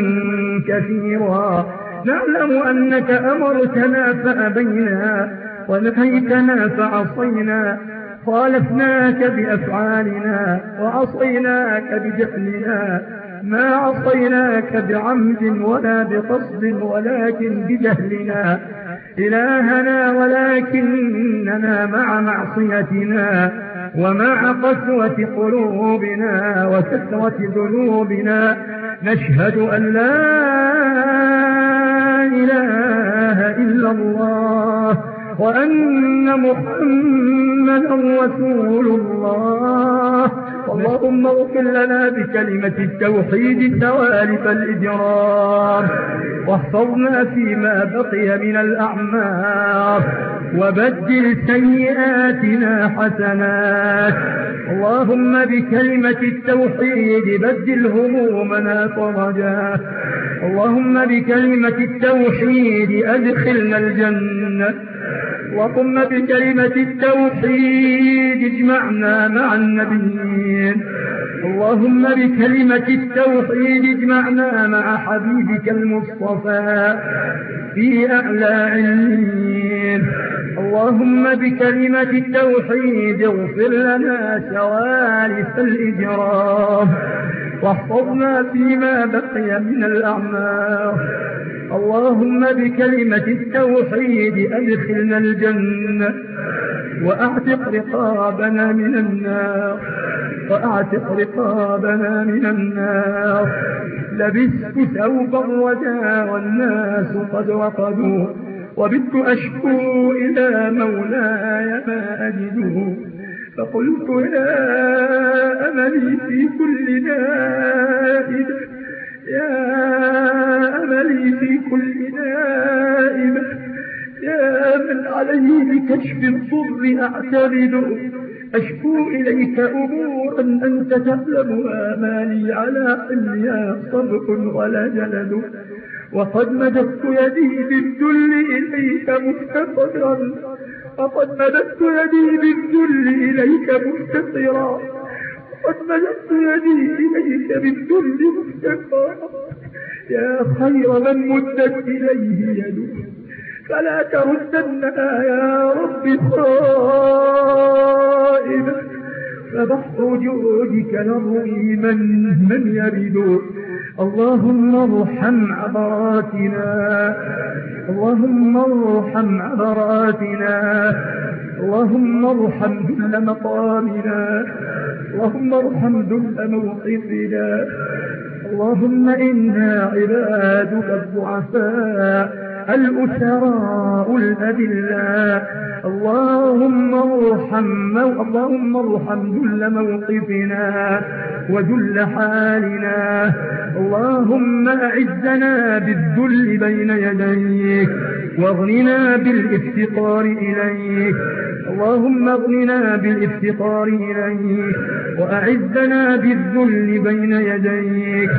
S1: كثيرا. نعلم أنك أمرتنا فأبينا ونهيتنا فعصينا خالفناك بأفعالنا وعصيناك بجهلنا ما عصيناك بعمد ولا بقصد ولكن بجهلنا. إلهنا ولكننا مع معصيتنا ومع قسوة قلوبنا وكثرة ذنوبنا نشهد أن لا إله إلا الله وأن محمدا رسول الله اللهم اغفر لنا بكلمة التوحيد توالف الإجرام واحفظنا فيما بقي من الأعمار. وبدل سيئاتنا حسنات. اللهم بكلمة التوحيد بدل همومنا فرجا اللهم بكلمة التوحيد أدخلنا الجنة. وقم بكلمة التوحيد اجمعنا مع النبيين. اللهم بكلمة التوحيد اجمعنا مع حبيبك المصطفى في أعلى علمين. اللهم بكلمة التوحيد اغفر لنا سوالف الإجرام. واحفظنا فيما بقي من الأعمار. اللهم بكلمة التوحيد أدخلنا الجنة وأعتق رقابنا من النار وأعتق رقابنا من النار. لبست ثوب الرجاء والناس قد رقدوا وبت أشكو إلى مولاي ما أجده. فقلت يا أملي في كل نائب يا أملي في كل نائب يا من عليه بكشف الضر أعتمد أشكو إليك أمورا أنت تعلمها ما لي على حميها صبر ولا جلد. وقد مددت يدي بالذل إليك مفتقرا وقد مددت يدي بالذل إليك مفتقرا قد مددت يدي إليك بالذل مفتقرا يا خير من مدت إليه يده فلا تردنها يا رب خائبة فبحر جودك نروي من من يرد. اللهم ارحم عبراتنا اللهم ارحم عبراتنا. اللهم ارحم ذل مقامنا. اللهم ارحم ذل موقفنا. اللهم إنا عبادك الضعفاء. الأسراء الأذلاء اللهم ارحم اللهم ارحم ذل موقفنا وذل حالنا. اللهم أعزنا بالذل بين يديك واغننا بالإفتقار إليك. اللهم اغننا بالإفتقار إليك وأعزنا بالذل بين يديك.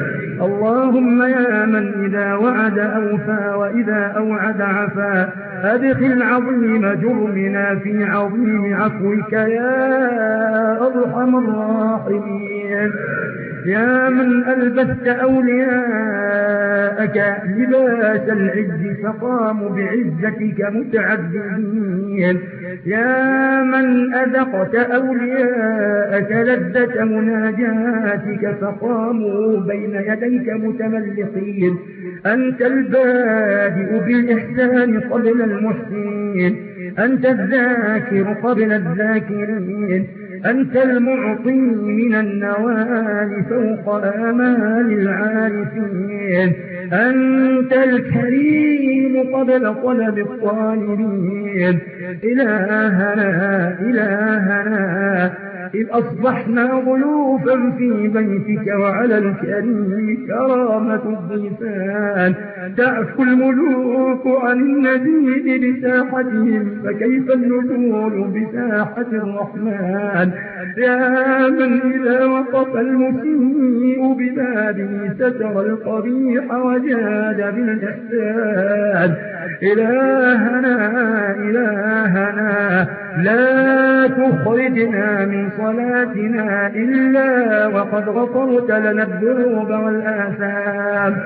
S1: اللهم يا من إذا وعد أوفى وإذا أوعد عفا أدخل عظيم جرمنا في عظيم عفوك يا أرحم الراحمين. يا من ألبست أولياءك لباس العز فقاموا بعزتك متعبدين. يا من أذقت أولياءك لذة مناجاتك فقاموا بين يديك متملقين. أنت البادئ بالإحسان قبل المحسنين أنت الذاكر قبل الذاكرين. أنت المعطي من النوال فوق آمال العارفين. أنت الكريم قبل طلب الطالبين. إلهنا إلهنا. إذ أصبحنا ضيوفا في بيتك وعلى الكريم كرامة الضيفان. تعفو الملوك عن النبي بساحتهم فكيف النزول بساحة الرحمن؟ يا من إذا وقف المسيء ببابه ستر القبيح وجاد بالإحسان. إلهنا إلهنا لا تخرجنا من صلاتنا إلا وقد غفرت لنا الذنوب والآثام.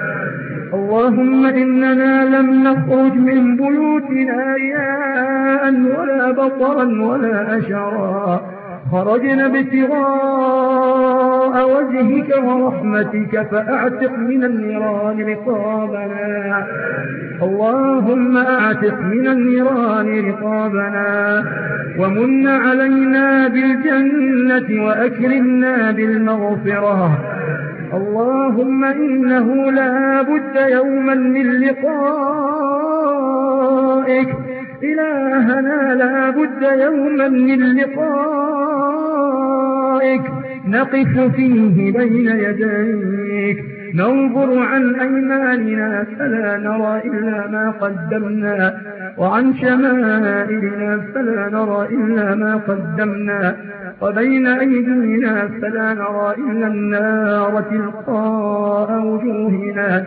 S1: اللهم إننا لم نخرج من بيوتنا رياء ولا بطرا ولا أشرا. خرجنا ابتغاء وجهك ورحمتك فأعتق من النيران رقابنا. اللهم أعتق من النيران رقابنا. ومن علينا بالجنة وأكرمنا بالمغفرة. اللهم إنه لا بد يوما من لقائك. إلهنا لا بد يوما من لقائك. نقف فيه بين يديك. ننظر عن أيماننا فلا نرى إلا ما قدمنا. وعن شمائلنا فلا نرى إلا ما قدمنا. وبين أيدينا فلا نرى إلا النار تلقاء وجوهنا.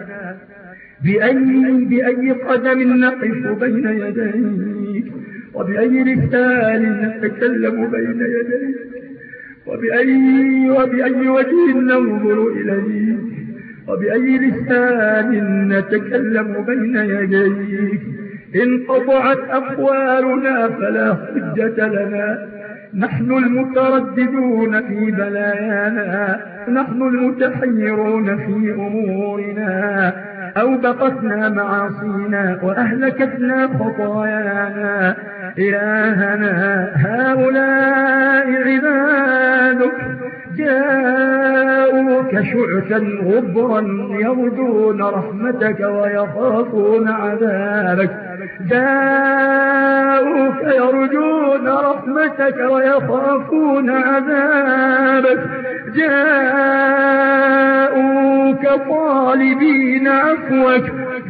S1: بأي, بأي قدم نقف بين يديك وبأي لسان نتكلم بين يديك وبأي, وبأي وجه ننظر إليك وبأي لسان نتكلم بين يديك. إن قطعت أقوالنا فلا حجة لنا. نحن المترددون في بلايانا نحن المتحيرون في أمورنا. أو بقتنا معاصينا وأهلكتنا خطايانا. إلهنا هؤلاء عبادك جاءوك شعثا غبرا يرجون رحمتك ويخافون عذابك. جاءوك يرجون رحمتك ويخافون عذابك. جاءوك طالبين عفوك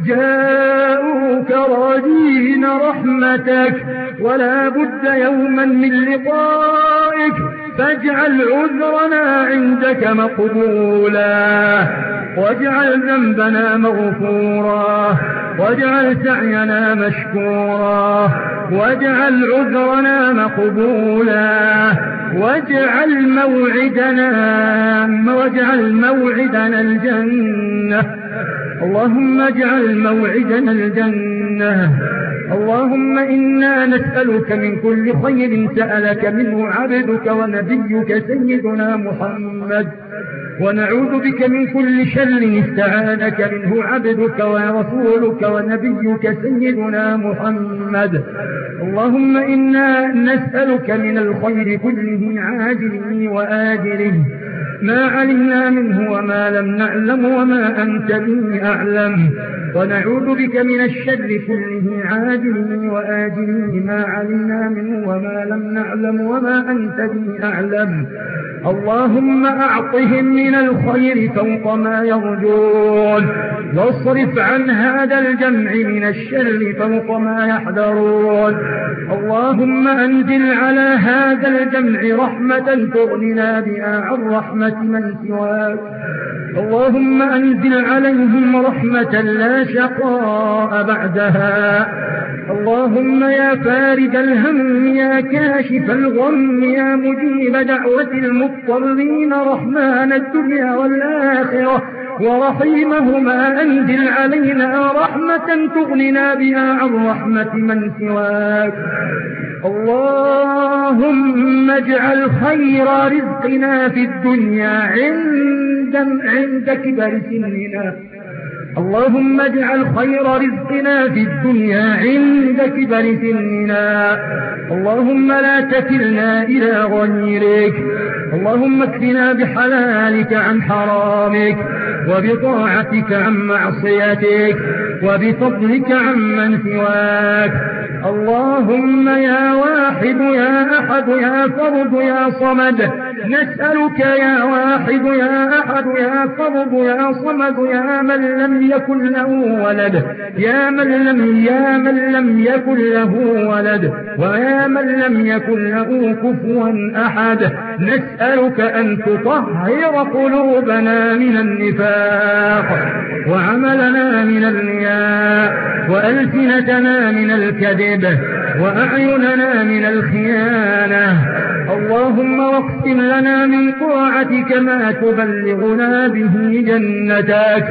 S1: جاءوك راجين رحمتك ولا بد يوما من لقائك فاجعل عذرنا عندك مقبولا. واجعل ذنبنا مغفورا واجعل سعينا مشكورا واجعل عذرنا مقبولا واجعل موعدنا واجعل موعدنا الجنة. اللهم اجعل موعدنا الجنة. اللهم إنا نسألك من كل خير سألك منه عبدك ونبيك سيدنا محمد. ونعوذ بك من كل شر استعانك منه عبدك ورسولك ونبيك سيدنا محمد. اللهم إنا نسألك من الخير كله عاجله وآجله. ما علمنا منه وما لم نعلم وما أنت به أعلم. ونعوذ بك من الشر كله عاجله وآجله ما علمنا منه وما لم نعلم وما أنت به أعلم. اللهم أعطهم من الخير فوق ما يرجون. واصرف عن هذا الجمع من الشر فوق ما يحذرون. اللهم أنزل على هذا الجمع رحمة تغننا بها عن رحمة من سواك. اللهم أنزل عليهم رحمة لا شقاء بعدها. اللهم يا فارج الهم يا كاشف الغم يا مجيب دعوة المضطرين رحمن الدنيا والآخرة. ورحيمهما أنزل علينا رحمة تغننا بها عن رحمة من سواك. اللهم اجعل خير رزقنا في الدنيا عند, عند كبر سننا. اللهم اجعل خير رزقنا في الدنيا عند كبر سننا. اللهم لا تكلنا إلى غيرك. اللهم اكفنا بحلالك عن حرامك وبطاعتك عن معصيتك وبفضلك عن من سواك. اللهم يا واحد يا أحد يا فرد يا صمد نسألك يا واحد يا أحد يا فرد يا صمد يا من لم يكن له ولد. يا من لم يا من لم يكن له ولد. ويا من لم يكن له كفوا أحد. نسألك أن تطهر قلوبنا من النفاق وعملنا من الرياء وألسنتنا من الكذب وأعيننا من الخيانة. اللهم واقسم لنا من طاعتك ما تبلغنا به جنتك.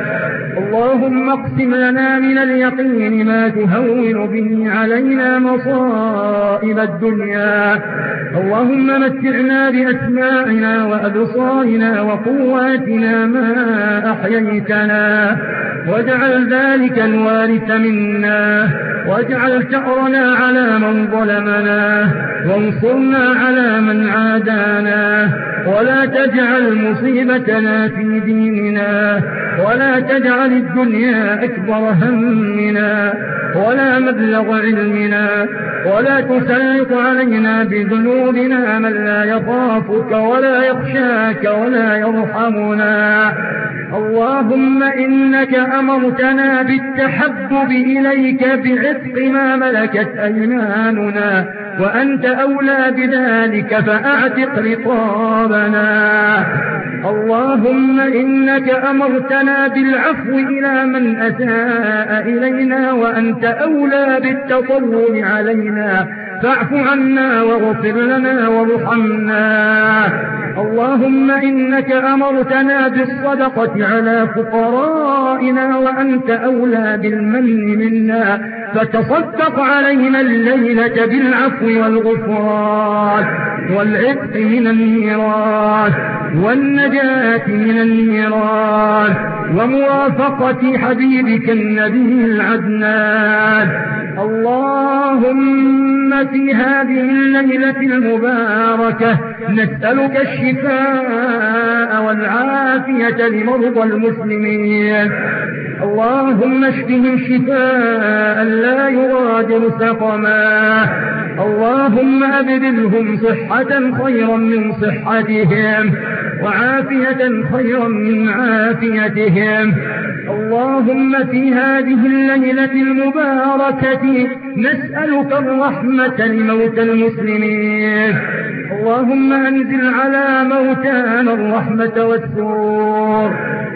S1: اللهم اقسم لنا من اليقين ما تهون به علينا مصائب الدنيا. اللهم متعنا بأسماعنا وأبصارنا وقواتنا ما أحييتنا. واجعل ذلك الوارث منا. واجعل شأرنا على من ظلمنا. وانصرنا على من عادانا. ولا تجعل مصيبتنا في ديننا ولا تجعل الدنيا أكبر همنا ولا مبلغ علمنا ولا تسلط علينا بذنوبنا من لا يخافك ولا يخشاك ولا يرحمنا. اللهم إنك أمرتنا بالتحبب إليك بعتق ما ملكت أيماننا وأنت أولى بذلك فأعتق رقابنا. اللهم إنك أمرتنا بالعفو إلى من أساء إلينا وأنت أولى بالتطول علينا. فاعف عنا واغفر لنا وارحمنا. اللهم إنك أمرتنا بالصدقة على فقرائنا وأنت أولى بالمن منا. فتصدق علينا الليلة بالعفو والغفران والعتق من النيران والنجاة من النيران وموافقة حبيبك النبي العدنان. اللهم في هذه الليلة المباركة نسألك الشفاء والعافية لمرضى المسلمين. اللهم اشفهم شفاء لا يغادر سقما. اللهم أبدلهم صحة خيرا من صحتهم وعافية خيرا من عافيتهم. اللهم في هذه الليلة المباركة نسألك الرحمة لموتى المسلمين. اللهم أنزل على موتانا الرحمة والسرور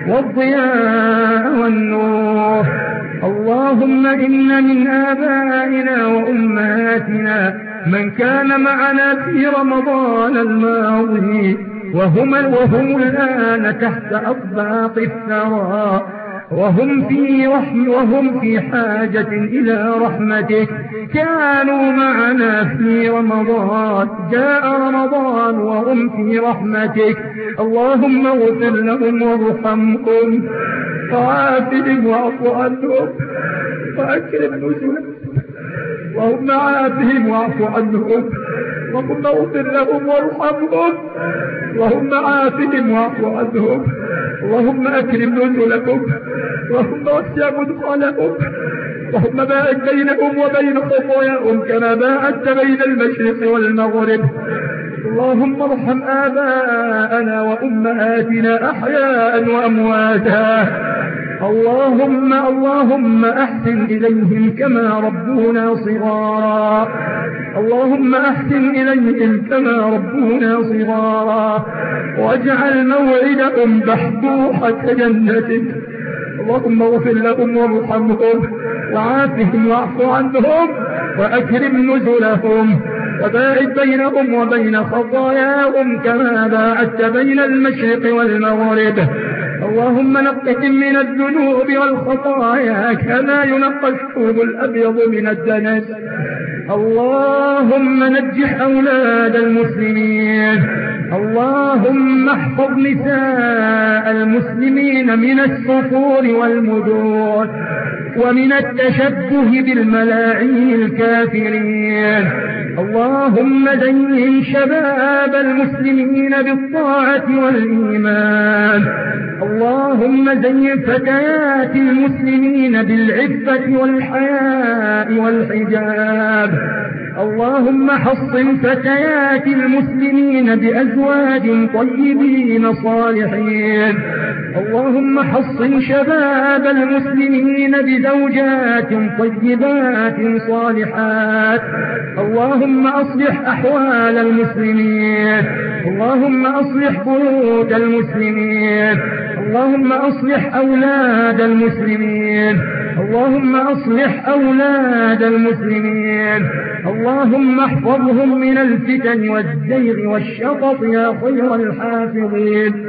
S1: والضياء والنور. اللهم إن من آبائنا وأمهاتنا من كان معنا في رمضان الماضي وهم, وهم الآن تحت أطباق الثرى. وهم في رحم وهم في حاجة إلى رحمتك كانوا معنا في رمضان. جاء رمضان وهم في رحمتك اللهم اغفر لهم وارحمهم. وعافهم واعف عنهم وأكرم نزلهم. اللهم عافهم واعف عنهم. اللهم اغفر لهم وارحمهم. اللهم عافهم واعف عنهم. اللهم أكرم نزلهم اللهم وسع مدخلهم اللهم باعد بينهم وبين خطاياهم كما باعدت بين المشرق والمغرب. اللهم ارحم آباءنا وأمهاتنا أحياء وأمواتا. اللهم اللهم أحسن إليهم كما ربونا صغارا. اللهم أحسن إليهم كما ربونا صغارا. واجعل موعدهم بحبوحة جنتك. اللهم اغفر لهم وارحمهم. وعافهم واعف عنهم. وأكرم نزلهم. وباعد بينهم وبين خطاياهم كما باعدت بين المشرق والمغرب. اللهم نقهم من الذنوب والخطايا كما ينقى الثوب الأبيض من الدنس. اللهم نجح أولاد المسلمين. اللهم احفظ نساء المسلمين من السفور والمدور. ومن التشبه بالملاعين الكافرين. اللهم زين شباب المسلمين بالطاعة والإيمان. اللهم زين فتيات المسلمين بالعفة والحياء والحجاب. اللهم حصن فتيات المسلمين بأزواج طيبين صالحين. اللهم حصن شباب المسلمين بزوجات طيبات صالحات. اللهم أصلح أحوال المسلمين. اللهم أصلح بيوت المسلمين. اللهم أصلح أولاد المسلمين. اللهم أصلح أولاد المسلمين. اللهم احفظهم من الفتن والزيغ والشطط يا خير الحافظين.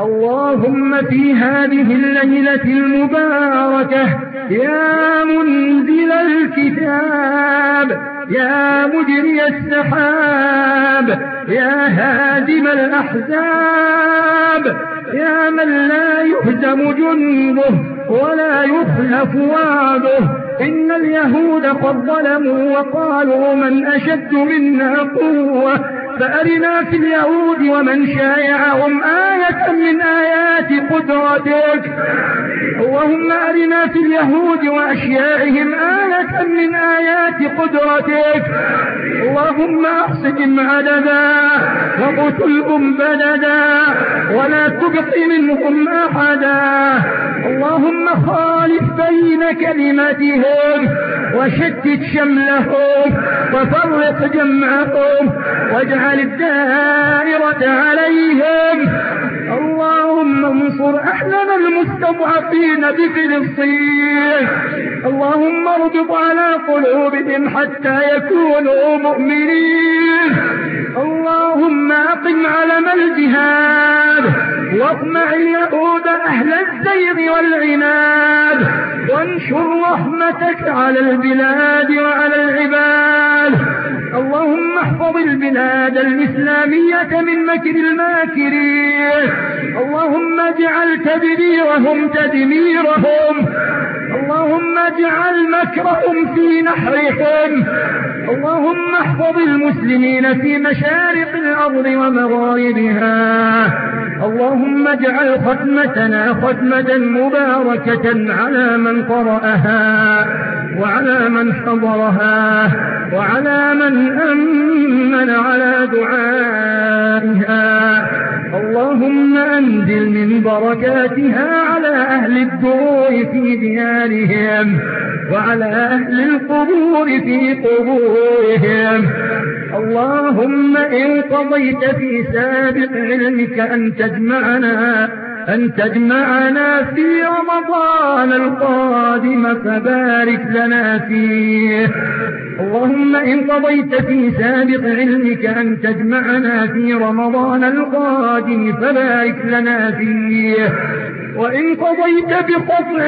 S1: اللهم في هذه الليلة المباركة يا منزل الكتاب يا مجري السحاب يا هادم الأحزاب يا من لا يهزم جنده ولا يخلف وعده إن اليهود قد ظلموا وقالوا من أشد منا قوة. فأرنا في اليهود ومن شايعهم آية من آيات قدرتك. اللهم أرنا في اليهود وأشيائهم آية من آيات قدرتك. اللهم أحصهم عددا وقتلهم بلدا ولا تبق منهم أحدا. اللهم خالف بين كلمتهم وشتت شملهم وفرق جمعهم واجعل الدائرة عليهم. اللهم انصر أهلنا المستضعفين بفلسطين. اللهم اربط على قلوبهم حتى يكونوا مؤمنين. اللهم أقم علم الجهاد واقمع اليهود أهل الزيغ والعناد وانشر رحمتك على البلاد وعلى العباد. اللهم احفظ البلاد الإسلامية من مكر الماكرين. اللهم اجعل تدبيرهم تدميرهم. اللهم اجعل مكرهم في نحرهم. اللهم احفظ المسلمين في مشارق الأرض ومغاربها. اللهم اجعل ختمتنا ختمة مباركة على من قرأها وعلى من حضرها وعلى من أمن على دعائها. اللهم أنزل من بركاتها على أهل الدور في ديارهم وعلى أهل القبور في قبورهم. اللهم إن قضيت في سابق علمك أن تجمعنا. أن تجمعنا في رمضان القادم فبارك لنا فيه. اللهم إن قضيت في سابق علمك أن تجمعنا في رمضان القادم فبارك لنا فيه. وإن قضيت بقطع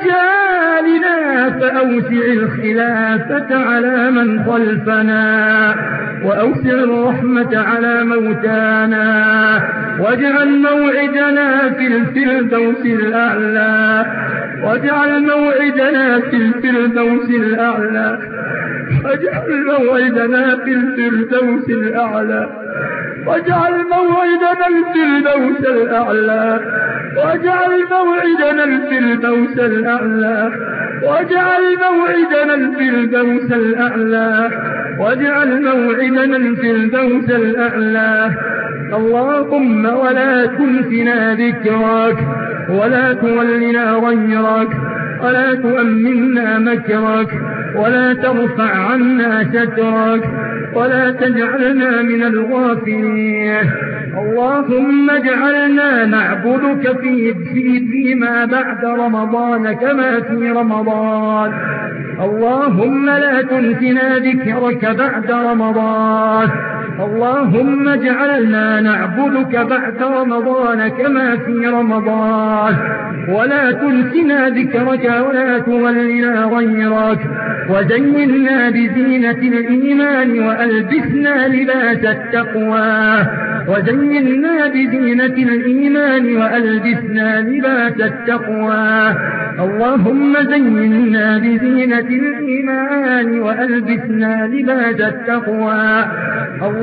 S1: آجالنا فأوسع الخلافة على من خلفنا وأوسع الرحمة على موتانا واجعل موعدنا في الفردوس الأعلى واجعل موعدنا في الفردوس الأعلى واجعل موعدنا في الفردوس الأعلى واجعل موعدنا الفردوس الأعلى واجعل موعدنا الفردوس الأعلى واجعل موعدنا الفردوس الأعلى واجعل موعدنا الفردوس الأعلى. اللهم ولا تنسنا ذكرك ولا تولنا غيرك ولا تؤمنا مكرك ولا ترفع عنا سترك ولا تجعلنا من الغافلين. اللهم اجعلنا نعبدك في, في فيما بعد رمضان كما في رمضان. اللهم لا تنسنا ذكرك بعد رمضان. اللهم اجعلنا نعبدك بعد رمضان كما في رمضان. ولا تنسنا ذكرك ولا تولنا غيرك. وزينا بزينة الإيمان وألبسنا لباس التقوى. وزينا بزينة الإيمان وألبسنا لباس التقوى. اللهم زينا بزينة الإيمان وألبسنا لباس التقوى.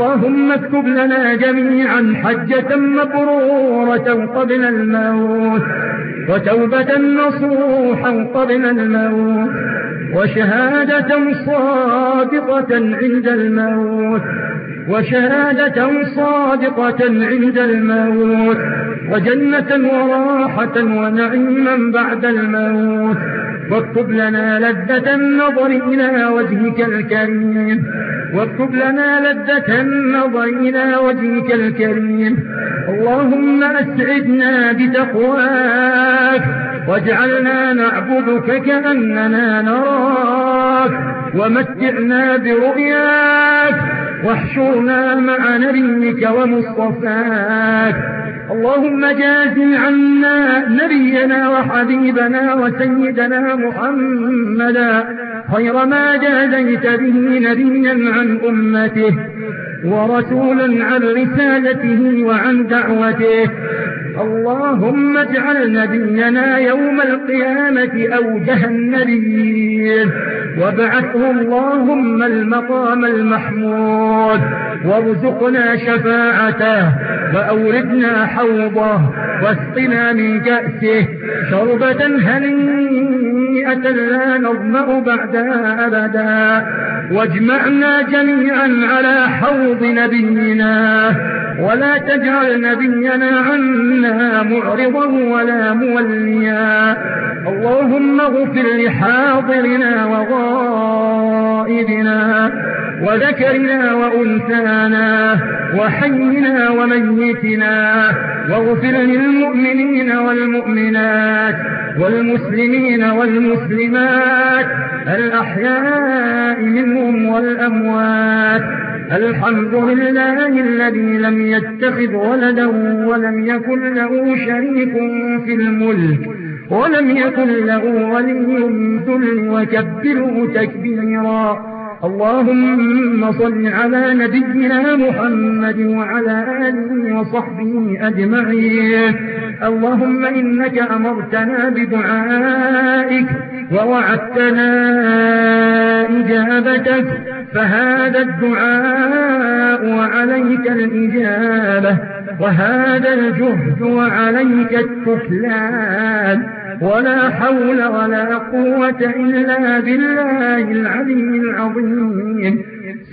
S1: اللهم اكتب لنا جميعا حجة مبرورة قبل الموت وتوبة نصوحا قبل الموت وشهادة صادقة عند الموت وشهادة صادقة عند الموت وجنة وراحة ونعيما بعد الموت. واكتب لنا لذة النظر إلى وجهك الكريم واكتب لنا لذة النظر إلى وجهك الكريم. اللهم أسعدنا بتقواك واجعلنا نعبدك كأننا نراك ومتعنا برؤياك واحشرنا مع نبيك ومصطفاك. اللهم جازي عنا نبينا وحبيبنا وسيدنا محمدا خير ما جازيت به نبيا عن أمته ورسولا عن رسالته وعن دعوته اللهم اجعل نبينا يوم القيامة أوجه النبيين وابعثه اللهم المقام المحمود. وارزقنا شفاعته. وأوردنا حوضه. واسقنا من كأسه. شربة هنيئة. لا نظمأ بعدها أبدا. واجمعنا جميعا على حوض نبينا. ولا تجعل نبينا عنا معرضا ولا موليا. اللهم اغفر لحاضرنا وغائبنا وذكرنا وأنثانا وحينا وميتنا. واغفر للمؤمنين والمؤمنات والمسلمين والمسلمات الأحياء منهم والأموات. الحمد لله الذي لم يتخذ ولدا ولم يكن له شريك في الملك ولم يكن له ولي ذل وكبره تكبيرا. اللهم صل على نبينا محمد وعلى آله وصحبه أجمعين. اللهم إنك أمرتنا بدعائك ووعدتنا إجابتك فهذا الدعاء وعليك الإجابة وهذا الجهد وعليك التكلان ولا حول ولا قوة إلا بالله العلي العظيم.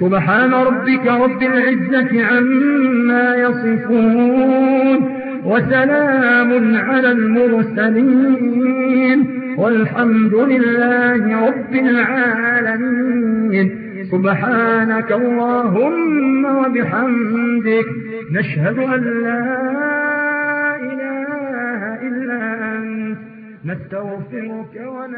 S1: سبحان ربك رب العزة عما يصفون وسلام على المرسلين. والحمد لله رب العالمين. سبحانك اللهم وبحمدك نشهد أن لا نستغفرك ونتوب